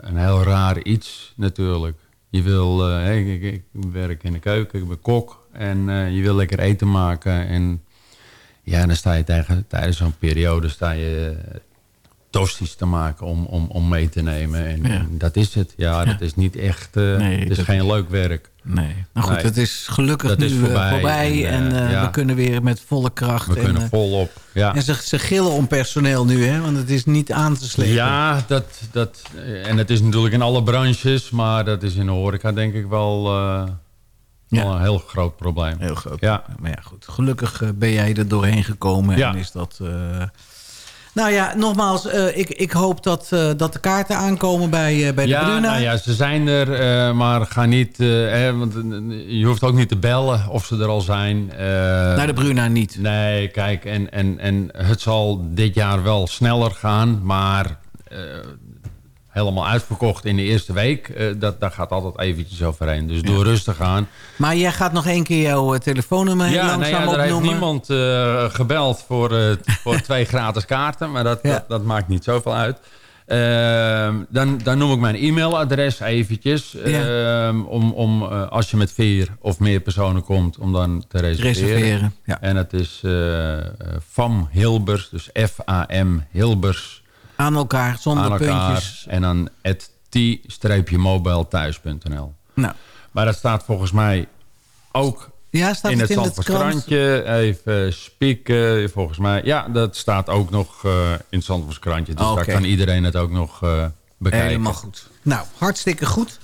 een heel raar iets natuurlijk. Je wil, hey, ik, ik werk in de keuken, ik ben kok en je wil lekker eten maken. En ja, dan sta je tegen, tijdens zo'n periode sta je toasties te maken om, om, om mee te nemen. En, Ja. en dat is het. Ja, dat is niet echt, eh, Nee, het is dat- geen leuk werk. Nee. Nou goed, Nee. het is gelukkig Dat nu is eh, voorbij. voorbij. En, En, eh, ja. we kunnen weer met volle kracht. We en, kunnen volop. Ja. En ze, ze gillen om personeel nu, hè? Want het is niet aan te slepen. Ja, dat, dat, en het is natuurlijk in alle branches, maar dat is in de horeca denk ik wel, Ja. een heel groot probleem. Heel groot. Ja. Maar ja, goed. Gelukkig ben jij er doorheen gekomen. Ja. En is dat... Nou ja, nogmaals, eh, ik, ik hoop dat, eh, dat de kaarten aankomen bij, eh, bij de ja, Bruna. nou ja, ze zijn er, maar ga niet, hè, want je hoeft ook niet te bellen of ze er al zijn. Naar de Bruna niet. Nee, kijk, en, en, en het zal dit jaar wel sneller gaan, maar helemaal uitverkocht in de eerste week, eh, dat, daar gaat altijd eventjes overheen. Dus doe rustig aan. Maar jij gaat nog één keer jouw eh, telefoonnummer heel Ja, langzaam ja, er heeft opnoemen. niemand eh, gebeld voor, voor twee gratis kaarten. Maar dat, Ja. dat, dat maakt niet zoveel uit. Ehm, dan, dan noem ik mijn e-mailadres eventjes. Ehm, om, om als je met vier of meer personen komt, om dan te reserveren. Reserveren, ja. En het is FAM Hilbers, dus F-A-M Hilbers Aan elkaar, zonder aan elkaar. puntjes. En dan at t-mobilethuis.nl. Nou, Maar dat staat volgens mij ook ja, staat in het het in het krantje. Even spieken, volgens mij. Ja, dat staat ook nog eh, in het krantje. Dus Oké. daar kan iedereen het ook nog eh, bekijken. Helemaal goed. Nou, hartstikke goed.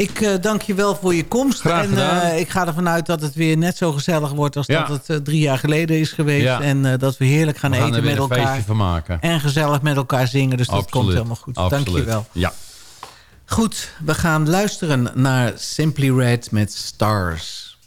Ik eh, dank je wel voor je komst. Graag en eh, ik ga ervan uit dat het weer net zo gezellig wordt... als Ja. dat het eh, drie jaar geleden is geweest. Ja. En dat we heerlijk gaan We gaan eten met elkaar. van maken. En gezellig met elkaar zingen. Dus dat komt helemaal goed. Absoluut. Dank je wel. Ja. Goed, we gaan luisteren naar Simply Red met Stars.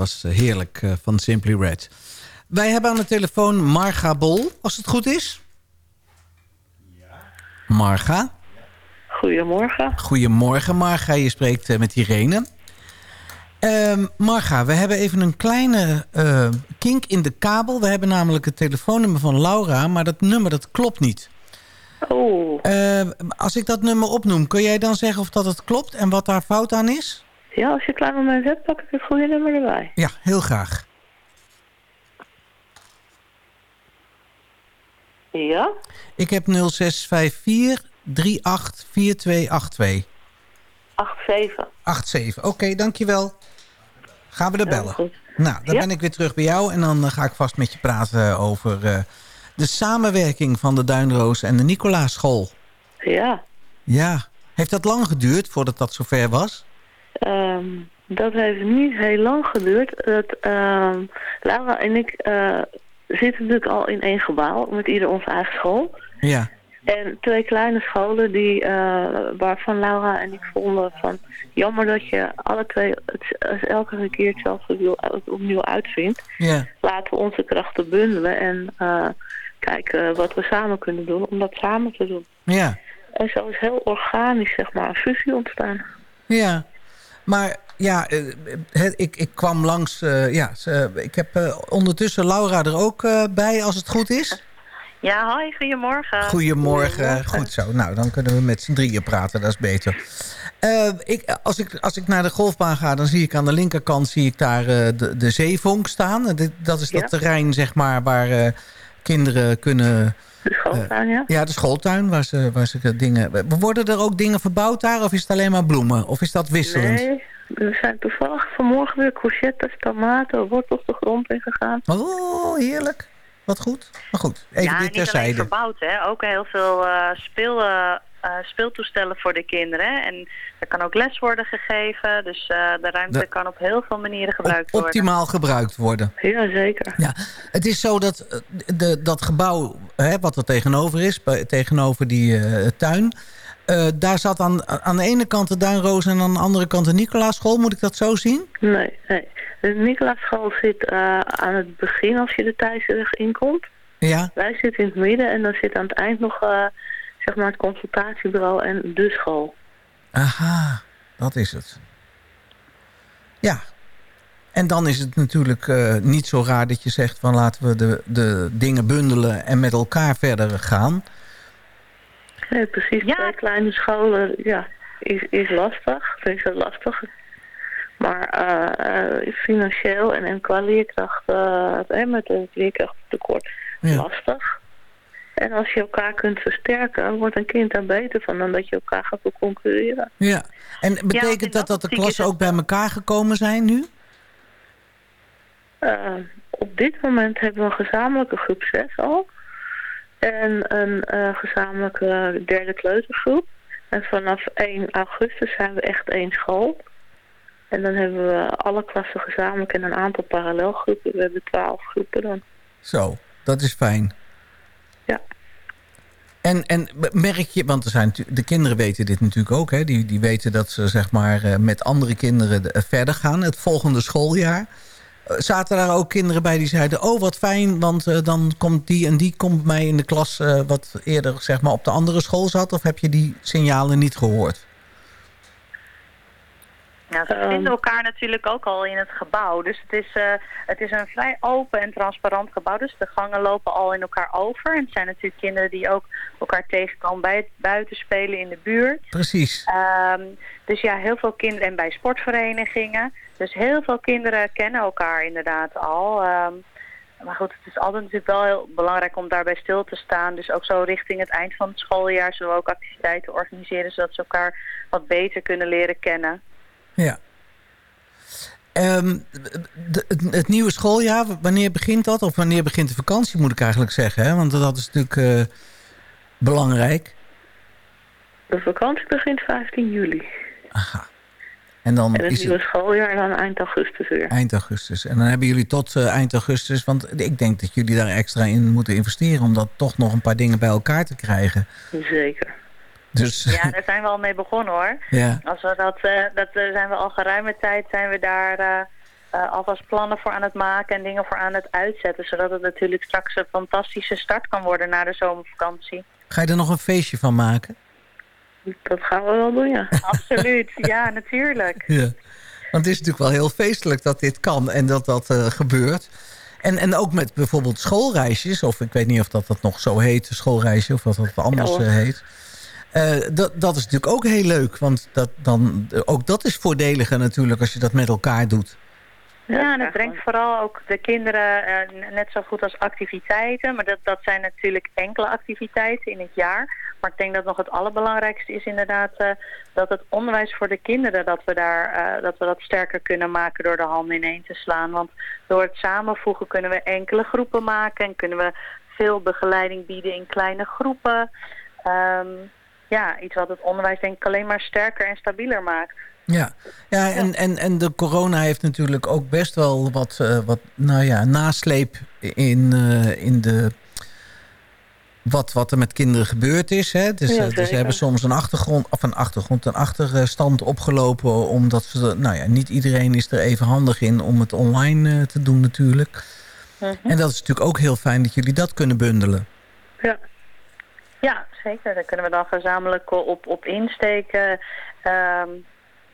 Was eh, heerlijk eh, van Simply Red. Wij hebben aan de telefoon Marga Bol, als het goed is. Marga. Goedemorgen. Goedemorgen Marga, je spreekt eh, met Irene. Ehm, Marga, we hebben even een kleine eh, kink in de kabel. We hebben namelijk het telefoonnummer van Laura, maar dat nummer dat klopt niet. Oh, Ehm, als ik dat nummer opnoem, kun jij dan zeggen of dat het klopt en wat daar fout aan is? Ja, als je een klein moment hebt, pak ik het goede nummer erbij. Ja, heel graag. Ja? Ik heb 0654 384282. 8-7. 87. Oké, dankjewel. Gaan we er bellen. Nou, dan Ja. ben ik weer terug bij jou. En dan eh, ga ik vast met je praten over eh, de samenwerking van de Duinroos en de Nicolaaschool. Ja. Ja. Heeft dat lang geduurd voordat dat zover was? Ehm, dat heeft niet heel lang geduurd. Dat, ehm, Laura en ik eh, zitten natuurlijk al in één gebouw met ieder onze eigen school. Ja. En twee kleine scholen die, eh, waarvan Laura en ik vonden van... jammer dat je alle twee het, elke keer hetzelfde opnieuw, opnieuw uitvindt. Ja. Laten we onze krachten bundelen en eh, kijken wat we samen kunnen doen om dat samen te doen. Ja. En zo is heel organisch zeg maar een fusie ontstaan. Ja. Maar ja, eh, ik, ik kwam langs... eh, ja, ze- ik heb eh, ondertussen Laura er ook bij, als het goed is. Ja, hoi, goedemorgen. Goedemorgen. Goed zo. Nou, dan kunnen we met z'n drieën praten. Dat is beter. Ik, als, ik, als ik naar de golfbaan ga, dan zie ik aan de linkerkant zie ik daar de, de zeevonk staan. Dat is dat Ja. terrein, zeg maar, waar kinderen kunnen... De schooltuin, ja? Ja, de schooltuin, waar ze, waar ze dingen... Worden er ook dingen verbouwd daar, of is het alleen maar bloemen? Of is dat wisselend? Nee, er zijn toevallig vanmorgen weer courgettes, tomaten, wortels de grond in gegaan. Oh, heerlijk. Wat goed. Maar goed, even ja, dit niet alleen terzijde. verbouwd, hè. Ook heel veel eh, speel, eh, eh, speeltoestellen voor de kinderen. En er kan ook les worden gegeven. Dus eh, de ruimte De- kan op heel veel manieren gebruikt Op- worden. optimaal gebruikt worden. Ja, zeker. Ja, het is zo dat eh, de, dat gebouw, hè, wat er tegenover is, bij- tegenover die eh, tuin... eh, daar zat aan, aan de ene kant de Duinroos en aan de andere kant de Nicolaaschool. Moet ik dat zo zien? Nee, nee. De Nicolaaschool zit eh, aan het begin als je de Thijssenweg inkomt. Ja, Wij zitten in het midden en dan zit aan het eind nog eh, zeg maar het consultatiebureau en de school. aha, dat is het. Ja, en dan is het natuurlijk eh, niet zo raar dat je zegt... van laten we de, de dingen bundelen en met elkaar verder gaan. Nee, precies. Twee kleine scholen, ja, is, is lastig. Het is wel lastig. Maar eh, eh, financieel en, en qua leerkracht, met het leerkrachttekort, Ja. lastig. En als je elkaar kunt versterken, wordt een kind daar beter van dan dat je elkaar gaat concurreren. Ja. En betekent dat dat de klassen ook bij elkaar gekomen zijn nu? Eh, op dit moment hebben we een gezamenlijke groep 6 al. En een eh, gezamenlijke derde kleutergroep. En vanaf 1 augustus zijn we echt één school. En dan hebben we alle klassen gezamenlijk en een aantal parallelgroepen. We hebben 12 groepen dan. Zo, dat is fijn. En, en merk je, want er zijn, de kinderen weten dit natuurlijk ook... Hè? Die, die weten dat ze zeg maar, eh, met andere kinderen eh, verder gaan... het volgende schooljaar. Eh, Zaten daar ook kinderen bij die zeiden... oh, wat fijn, want dan komt die en die komt mij in de klas... wat eerder zeg maar, op de andere school zat? Of heb je die signalen niet gehoord? Ja, ze vinden elkaar natuurlijk ook al in het gebouw. Dus het is, eh, het is een vrij open en transparant gebouw. Dus de gangen lopen al in elkaar over. En het zijn natuurlijk kinderen die ook elkaar tegenkomen bij het buitenspelen in de buurt. Precies. Ehm, dus ja, heel veel kinderen en bij sportverenigingen. Dus heel veel kinderen kennen elkaar inderdaad al. Ehm, maar goed, het is altijd natuurlijk wel heel belangrijk om daarbij stil te staan. Dus ook zo richting het eind van het schooljaar zullen we ook activiteiten organiseren... zodat ze elkaar wat beter kunnen leren kennen. Ja. Ehm, de- het, het nieuwe schooljaar, wanneer begint dat? Of wanneer begint de vakantie, moet ik eigenlijk zeggen. Hè? Want dat is natuurlijk eh, belangrijk. De vakantie begint 15 juli. En dan En het is nieuwe het schooljaar dan eind augustus weer. eind augustus. En dan hebben jullie tot eh, eind augustus... want ik denk dat jullie daar extra in moeten investeren... om dat toch nog een paar dingen bij elkaar te krijgen. Zeker. Dus Ja, daar zijn we al mee begonnen hoor. ja, Als we dat, eh, dat eh, zijn we al geruime tijd zijn we daar eh, eh, alvast plannen voor aan het maken en dingen voor aan het uitzetten. Zodat het natuurlijk straks een fantastische start kan worden na de zomervakantie. ga je er nog een feestje van maken? Dat gaan we wel doen, ja. Absoluut, ja natuurlijk. Ja. Want het is natuurlijk wel heel feestelijk dat dit kan en dat dat eh, gebeurt. En, en ook met bijvoorbeeld schoolreisjes, of ik weet niet of dat, dat nog zo heet, schoolreisje, of dat dat anders heet. Eh, dat, dat is natuurlijk ook heel leuk, want dat, dan, ook dat is voordeliger natuurlijk als je dat met elkaar doet. Ja, en het brengt vooral ook de kinderen eh, net zo goed als activiteiten. Maar dat, dat zijn natuurlijk enkele activiteiten in het jaar. Maar ik denk dat nog het allerbelangrijkste is inderdaad eh, dat het onderwijs voor de kinderen, dat we, daar, eh, dat we dat sterker kunnen maken door de handen ineen te slaan. Want door het samenvoegen kunnen we enkele groepen maken en kunnen we veel begeleiding bieden in kleine groepen. Ehm, ja, iets wat het onderwijs denk ik alleen maar sterker en stabieler maakt. Ja, ja en, en, en de corona heeft natuurlijk ook best wel wat, eh, wat nou ja, nasleep in, eh, in de... Wat, wat er met kinderen gebeurd is. Hè? Dus, Ja, eh, dus ze hebben soms een achtergrond, of een achtergrond, een achterstand opgelopen. Omdat ze, nou ja, niet iedereen is er even handig in om het online te doen natuurlijk. En dat is natuurlijk ook heel fijn dat jullie dat kunnen bundelen. Ja. Ja, zeker. Daar kunnen we dan gezamenlijk op, op insteken ehm,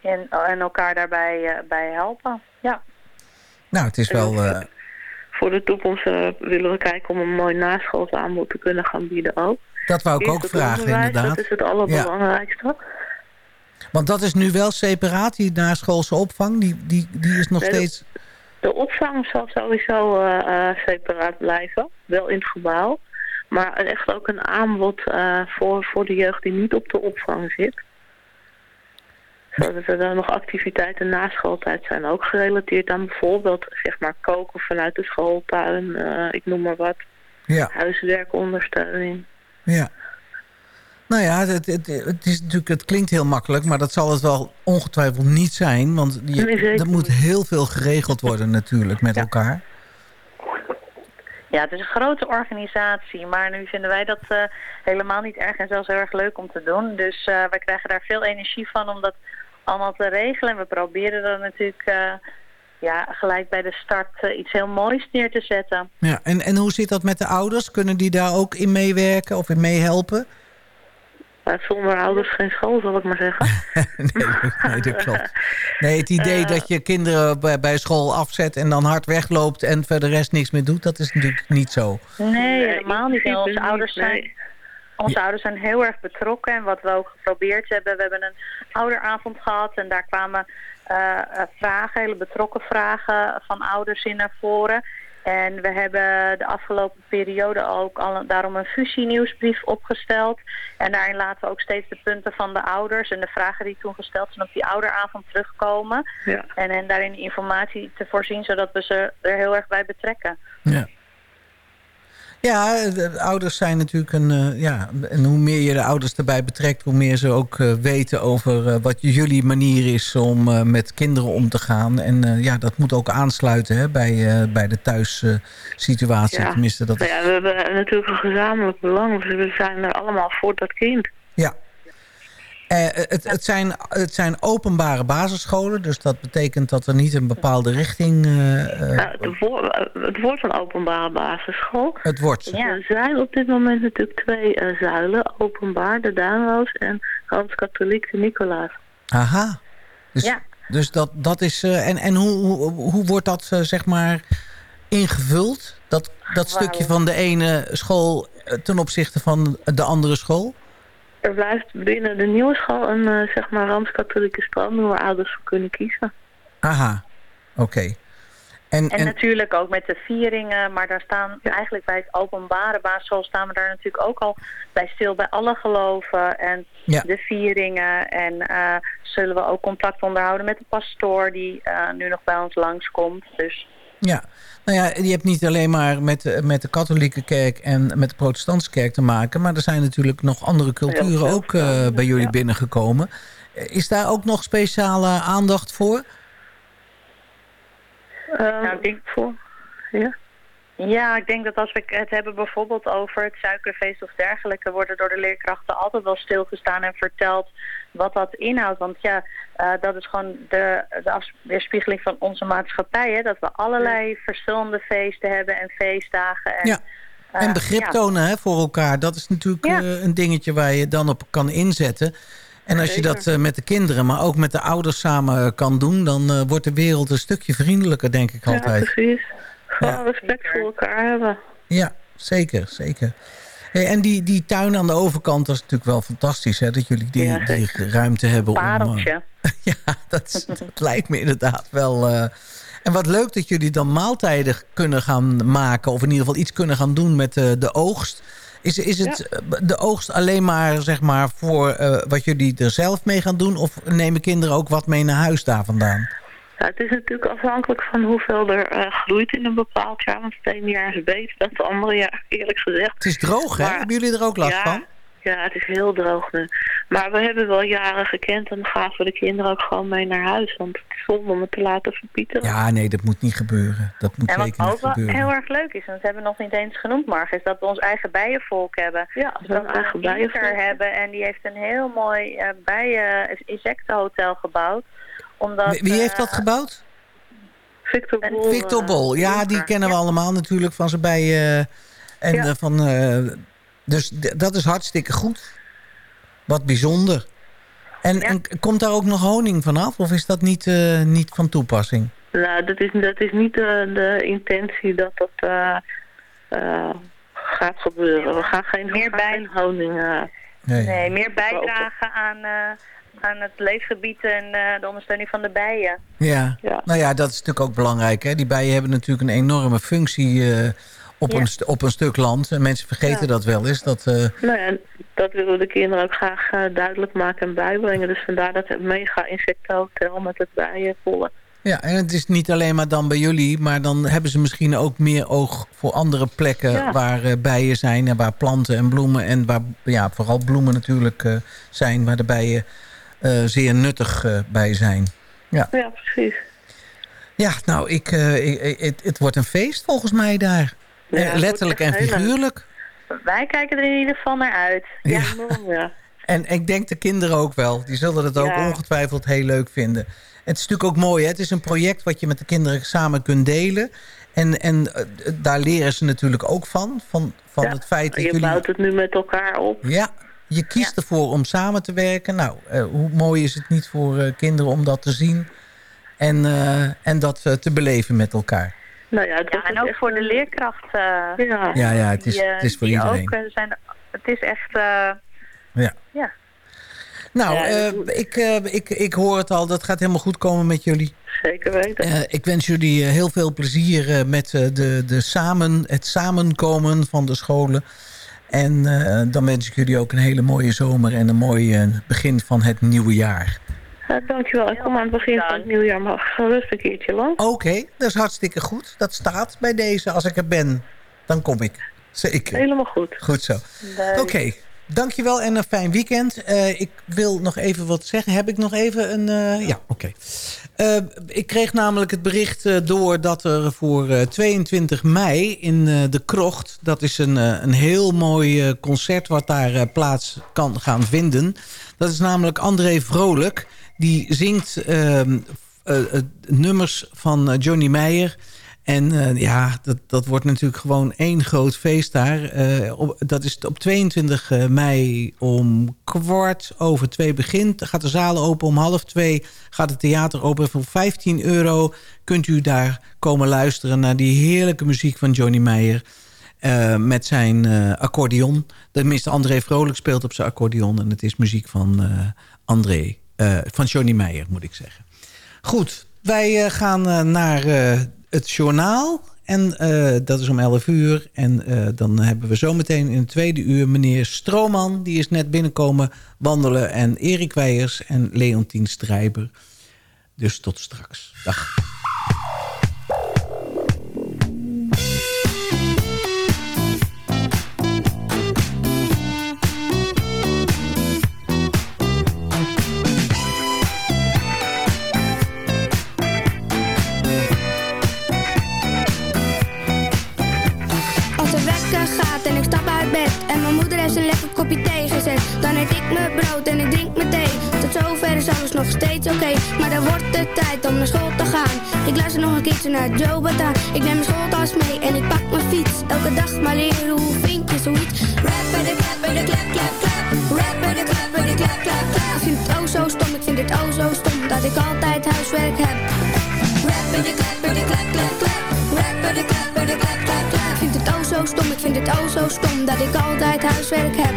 en, en elkaar daarbij eh, bij helpen. Ja. Nou, het is wel... eh, Voor de toekomst eh, willen we kijken om een mooi naschoolsaanbod te kunnen gaan bieden ook. dat wou ik ook vragen onderwijs, inderdaad. Dat is het allerbelangrijkste. Want dat is nu wel separaat, die naschoolse opvang. Die, die, die is nog Nee, steeds... De opvang zal sowieso eh, eh, separaat blijven. Wel in het gebouw. Maar echt ook een aanbod eh, voor, voor de jeugd die niet op de opvang zit. Zodat er dan nog activiteiten na schooltijd zijn. Ook gerelateerd aan bijvoorbeeld zeg maar, koken vanuit de schooltuin. eh, ik noem maar wat. Ja. Huiswerkondersteuning. Ja. Nou ja, het, het, het, is natuurlijk, het klinkt heel makkelijk, maar dat zal het wel ongetwijfeld niet zijn. Want je, er moet heel veel geregeld worden natuurlijk met elkaar. Ja, het is een grote organisatie. Maar nu vinden wij dat eh, helemaal niet erg en zelfs heel erg leuk om te doen. Dus eh, wij krijgen daar veel energie van om dat allemaal te regelen. En we proberen dan natuurlijk eh, ja, gelijk bij de start iets heel moois neer te zetten. Ja, en, en hoe zit dat met de ouders? Kunnen die daar ook in meewerken of in meehelpen? Zonder ouders geen school, zal ik maar zeggen. nee, nee, dat klopt. Nee, het idee Eh. dat je kinderen bij, bij school afzet en dan hard wegloopt en verder de rest niks meer doet, dat is natuurlijk niet zo. Nee, helemaal niet. En onze ouders niet, zijn, nee. onze ouders zijn heel erg betrokken. En wat we ook geprobeerd hebben, we hebben een ouderavond gehad. En daar kwamen eh, eh, vragen, hele betrokken vragen van ouders in naar voren. En we hebben de afgelopen periode ook al daarom een fusienieuwsbrief opgesteld. En daarin laten we ook steeds de punten van de ouders en de vragen die toen gesteld zijn op die ouderavond terugkomen. Ja. En, en daarin informatie te voorzien, zodat we ze er heel erg bij betrekken. Ja. Ja, de ouders zijn natuurlijk een... eh, ja, en hoe meer je de ouders erbij betrekt... hoe meer ze ook eh, weten over eh, wat jullie manier is... om met kinderen om te gaan. En ja, dat moet ook aansluiten hè, bij, bij de thuissituatie. Ja. Tenminste, dat ja, we hebben natuurlijk een gezamenlijk belang. Dus we zijn er allemaal voor dat kind. Ja. Eh, het, het, zijn, het zijn openbare basisscholen. Dus dat betekent dat er niet een bepaalde richting... eh, eh, Nou, het, wo- het wordt een openbare basisschool. het wordt. Dus Er zijn op dit moment natuurlijk twee eh, zuilen. Openbaar, de Duinroos en Rooms-Katholiek, de Nicolaas. Aha. Dus, Ja. dus dat, dat is... eh, en en hoe, hoe, hoe wordt dat, eh, zeg maar, ingevuld? Dat, dat stukje van de ene school eh, ten opzichte van de andere school? Er blijft binnen de nieuwe school een eh, zeg maar Rooms-Katholieke stroming waar ouders voor kunnen kiezen. Aha. Oké. En, En, en, natuurlijk ook met de vieringen, maar daar staan eigenlijk bij het openbare basisschool staan we daar natuurlijk ook al bij stil bij alle geloven en Ja. de vieringen. En eh, zullen we ook contact onderhouden met de pastoor die eh, nu nog bij ons langskomt. Dus ja. Nou ja, je hebt niet alleen maar met, de- met de katholieke kerk en met de protestantse kerk te maken... maar er zijn natuurlijk nog andere culturen ook eh, bij jullie ja. binnengekomen. Is daar ook nog speciale aandacht voor? Eh, Nou, ik denk- voor, ja. Ja, ik denk dat als we het hebben bijvoorbeeld over het suikerfeest of dergelijke, worden door de leerkrachten altijd wel stilgestaan en verteld wat dat inhoudt. Want ja, eh, dat is gewoon de, de weerspiegeling van onze maatschappij. Hè? Dat we allerlei verschillende feesten hebben en feestdagen. En, Ja. eh, En begrip ja. tonen hè, voor elkaar. Dat is natuurlijk Ja. eh, een dingetje waar je dan op kan inzetten. En als je dat met de kinderen, maar ook met de ouders samen kan doen... dan wordt de wereld een stukje vriendelijker, denk ik ja, altijd. precies. Gewoon Ja. respect voor elkaar hebben. Ja, zeker, zeker. Hey, en die, die tuin aan de overkant, dat is natuurlijk wel fantastisch... Hè, dat jullie die, Ja, die zeker. ruimte hebben om... eh, ja, dat, lijkt me inderdaad wel... eh, en wat leuk dat jullie dan maaltijden kunnen gaan maken... of in ieder geval iets kunnen gaan doen met eh, de oogst. Is, is het de oogst alleen maar, zeg maar voor wat jullie er zelf mee gaan doen... of nemen kinderen ook wat mee naar huis daar vandaan? Ja, het is natuurlijk afhankelijk van hoeveel er eh, groeit in een bepaald jaar. Want het ene jaar is beter dan het andere jaar, eerlijk gezegd. Het is droog, hè? Maar- Hebben jullie er ook last ja, van? Ja, het is heel droog nu. Maar we hebben wel jaren gekend en dan gaven we de kinderen ook gewoon mee naar huis. Want het is zonde om het te laten verpieteren. Ja, nee, dat moet niet gebeuren. Dat moet En wat zeker niet ook wel heel erg leuk is, en dat hebben we nog niet eens genoemd, Marg, is dat we ons eigen bijenvolk hebben. Ja, we hebben dat we eigen een imker bijenvolk. hebben en die heeft een heel mooi eh bijen insectenhotel gebouwd. Omdat, Wie, wie heeft eh, dat gebouwd? Victor Bol. Victor eh, Bol. Ja, die kennen we allemaal natuurlijk van zijn bijen. en Ja. eh, van, eh, dus dat is hartstikke goed. Wat bijzonder. En, en komt daar ook nog honing vanaf? Of is dat niet, eh, niet van toepassing? Nou, dat is, dat is niet de, de intentie dat dat eh, eh, gaat gebeuren. We gaan geen, Meer bij- honing... eh, Nee. Nee, meer bijdragen aan, eh, aan het leefgebied en eh, de ondersteuning van de bijen. Ja. Ja. nou ja, dat is natuurlijk ook belangrijk. Hè? Die bijen hebben natuurlijk een enorme functie eh, op, Ja. een op een stuk land. En mensen vergeten Ja. dat wel eens. Dat, eh, Nou ja, dat willen we de kinderen ook graag duidelijk maken en bijbrengen. Dus vandaar dat het mega insectenhotel met het bijenvolk. Ja, en het is niet alleen maar dan bij jullie... maar dan hebben ze misschien ook meer oog voor andere plekken... Ja. waar bijen zijn en waar planten en bloemen... en waar ja, vooral bloemen natuurlijk zijn... waar de bijen zeer nuttig eh, bij zijn. Ja, precies. Ja, nou, ik, eh, ik- het, het wordt een feest volgens mij daar. Ja, Eh, letterlijk en figuurlijk. Wij kijken er in ieder geval naar uit. Ja. Ja. En ik denk de kinderen ook wel. Die zullen het ook Ja. ongetwijfeld heel leuk vinden. Het is natuurlijk ook mooi. Hè? Het is een project wat je met de kinderen samen kunt delen. En, en eh, daar leren ze natuurlijk ook van. Van, van Ja, het feit dat Je jullie... bouwt het nu met elkaar op. Ja, je kiest ervoor om samen te werken. Nou, eh, hoe mooi is het niet voor eh, kinderen om dat te zien. En, eh, en dat te beleven met elkaar. Nou ja, en ook echt voor de leerkracht. eh, Ja. Ja, ja, het is, die, het is voor iedereen. Ook, zijn, het is echt... eh, Ja. ja. Nou, Ja, eh, ik, eh, ik, ik hoor het al. Dat gaat helemaal goed komen met jullie. Zeker weten. Eh, ik wens jullie eh, heel veel plezier eh, met eh, de, de samen, het samenkomen van de scholen. En eh, dan wens ik jullie ook een hele mooie zomer en een mooi eh, begin van het nieuwe jaar. Ja, dankjewel. Ik kom aan het begin van het nieuwjaar maar gerust een keertje lang. Oké, dat is hartstikke goed. Dat staat bij deze. Als ik er ben, dan kom ik. Zeker. Helemaal goed. Goed zo. Oké, dankjewel en een fijn weekend. Eh, ik wil nog even wat zeggen. Heb ik nog even een... eh, Ja, oké. Eh, ik kreeg namelijk het bericht door dat er voor eh, 22 mei in de Krocht... dat is een, een heel mooi concert wat daar plaats kan gaan vinden. Dat is namelijk André Vrolijk. Die zingt ehm, eh, eh, nummers van Johnny Meijer... En eh, ja, dat, dat wordt natuurlijk gewoon één groot feest daar. Eh, dat is op 22 mei om kwart over twee begint. Gaat de zaal open om half twee. Gaat het theater open. Voor 15 euro kunt u daar komen luisteren naar die heerlijke muziek van Johnny Meijer. eh, met zijn eh, accordeon. Tenminste, André Vrolijk speelt op zijn accordeon. En het is muziek van eh, André. eh, van Johnny Meijer, moet ik zeggen. Goed, wij eh, gaan eh, naar eh, het journaal. En eh, dat is om 11 uur. En eh, dan hebben we zometeen in het tweede uur meneer Stroman. Die is net binnenkomen wandelen. En Erik Weijers en Leontien Strijber. Dus tot straks. Dag. Steeds oké Maar dan wordt het tijd om naar school te gaan. Ik luister nog een keertje naar Joe Ik neem mijn schooltas mee en ik pak mijn fiets. Elke dag maar leren hoe vind je zoiets. Rapper de klapper de klap klap klap Rapper de klapper de klap klap klap Ik vind het oh zo stom, ik vind het oh zo stom Dat ik altijd huiswerk heb. Rapper de klapper de klap klap klap Rapper de klapper de klap klap klap Ik vind het oh zo stom, ik vind het oh zo stom Dat ik altijd huiswerk heb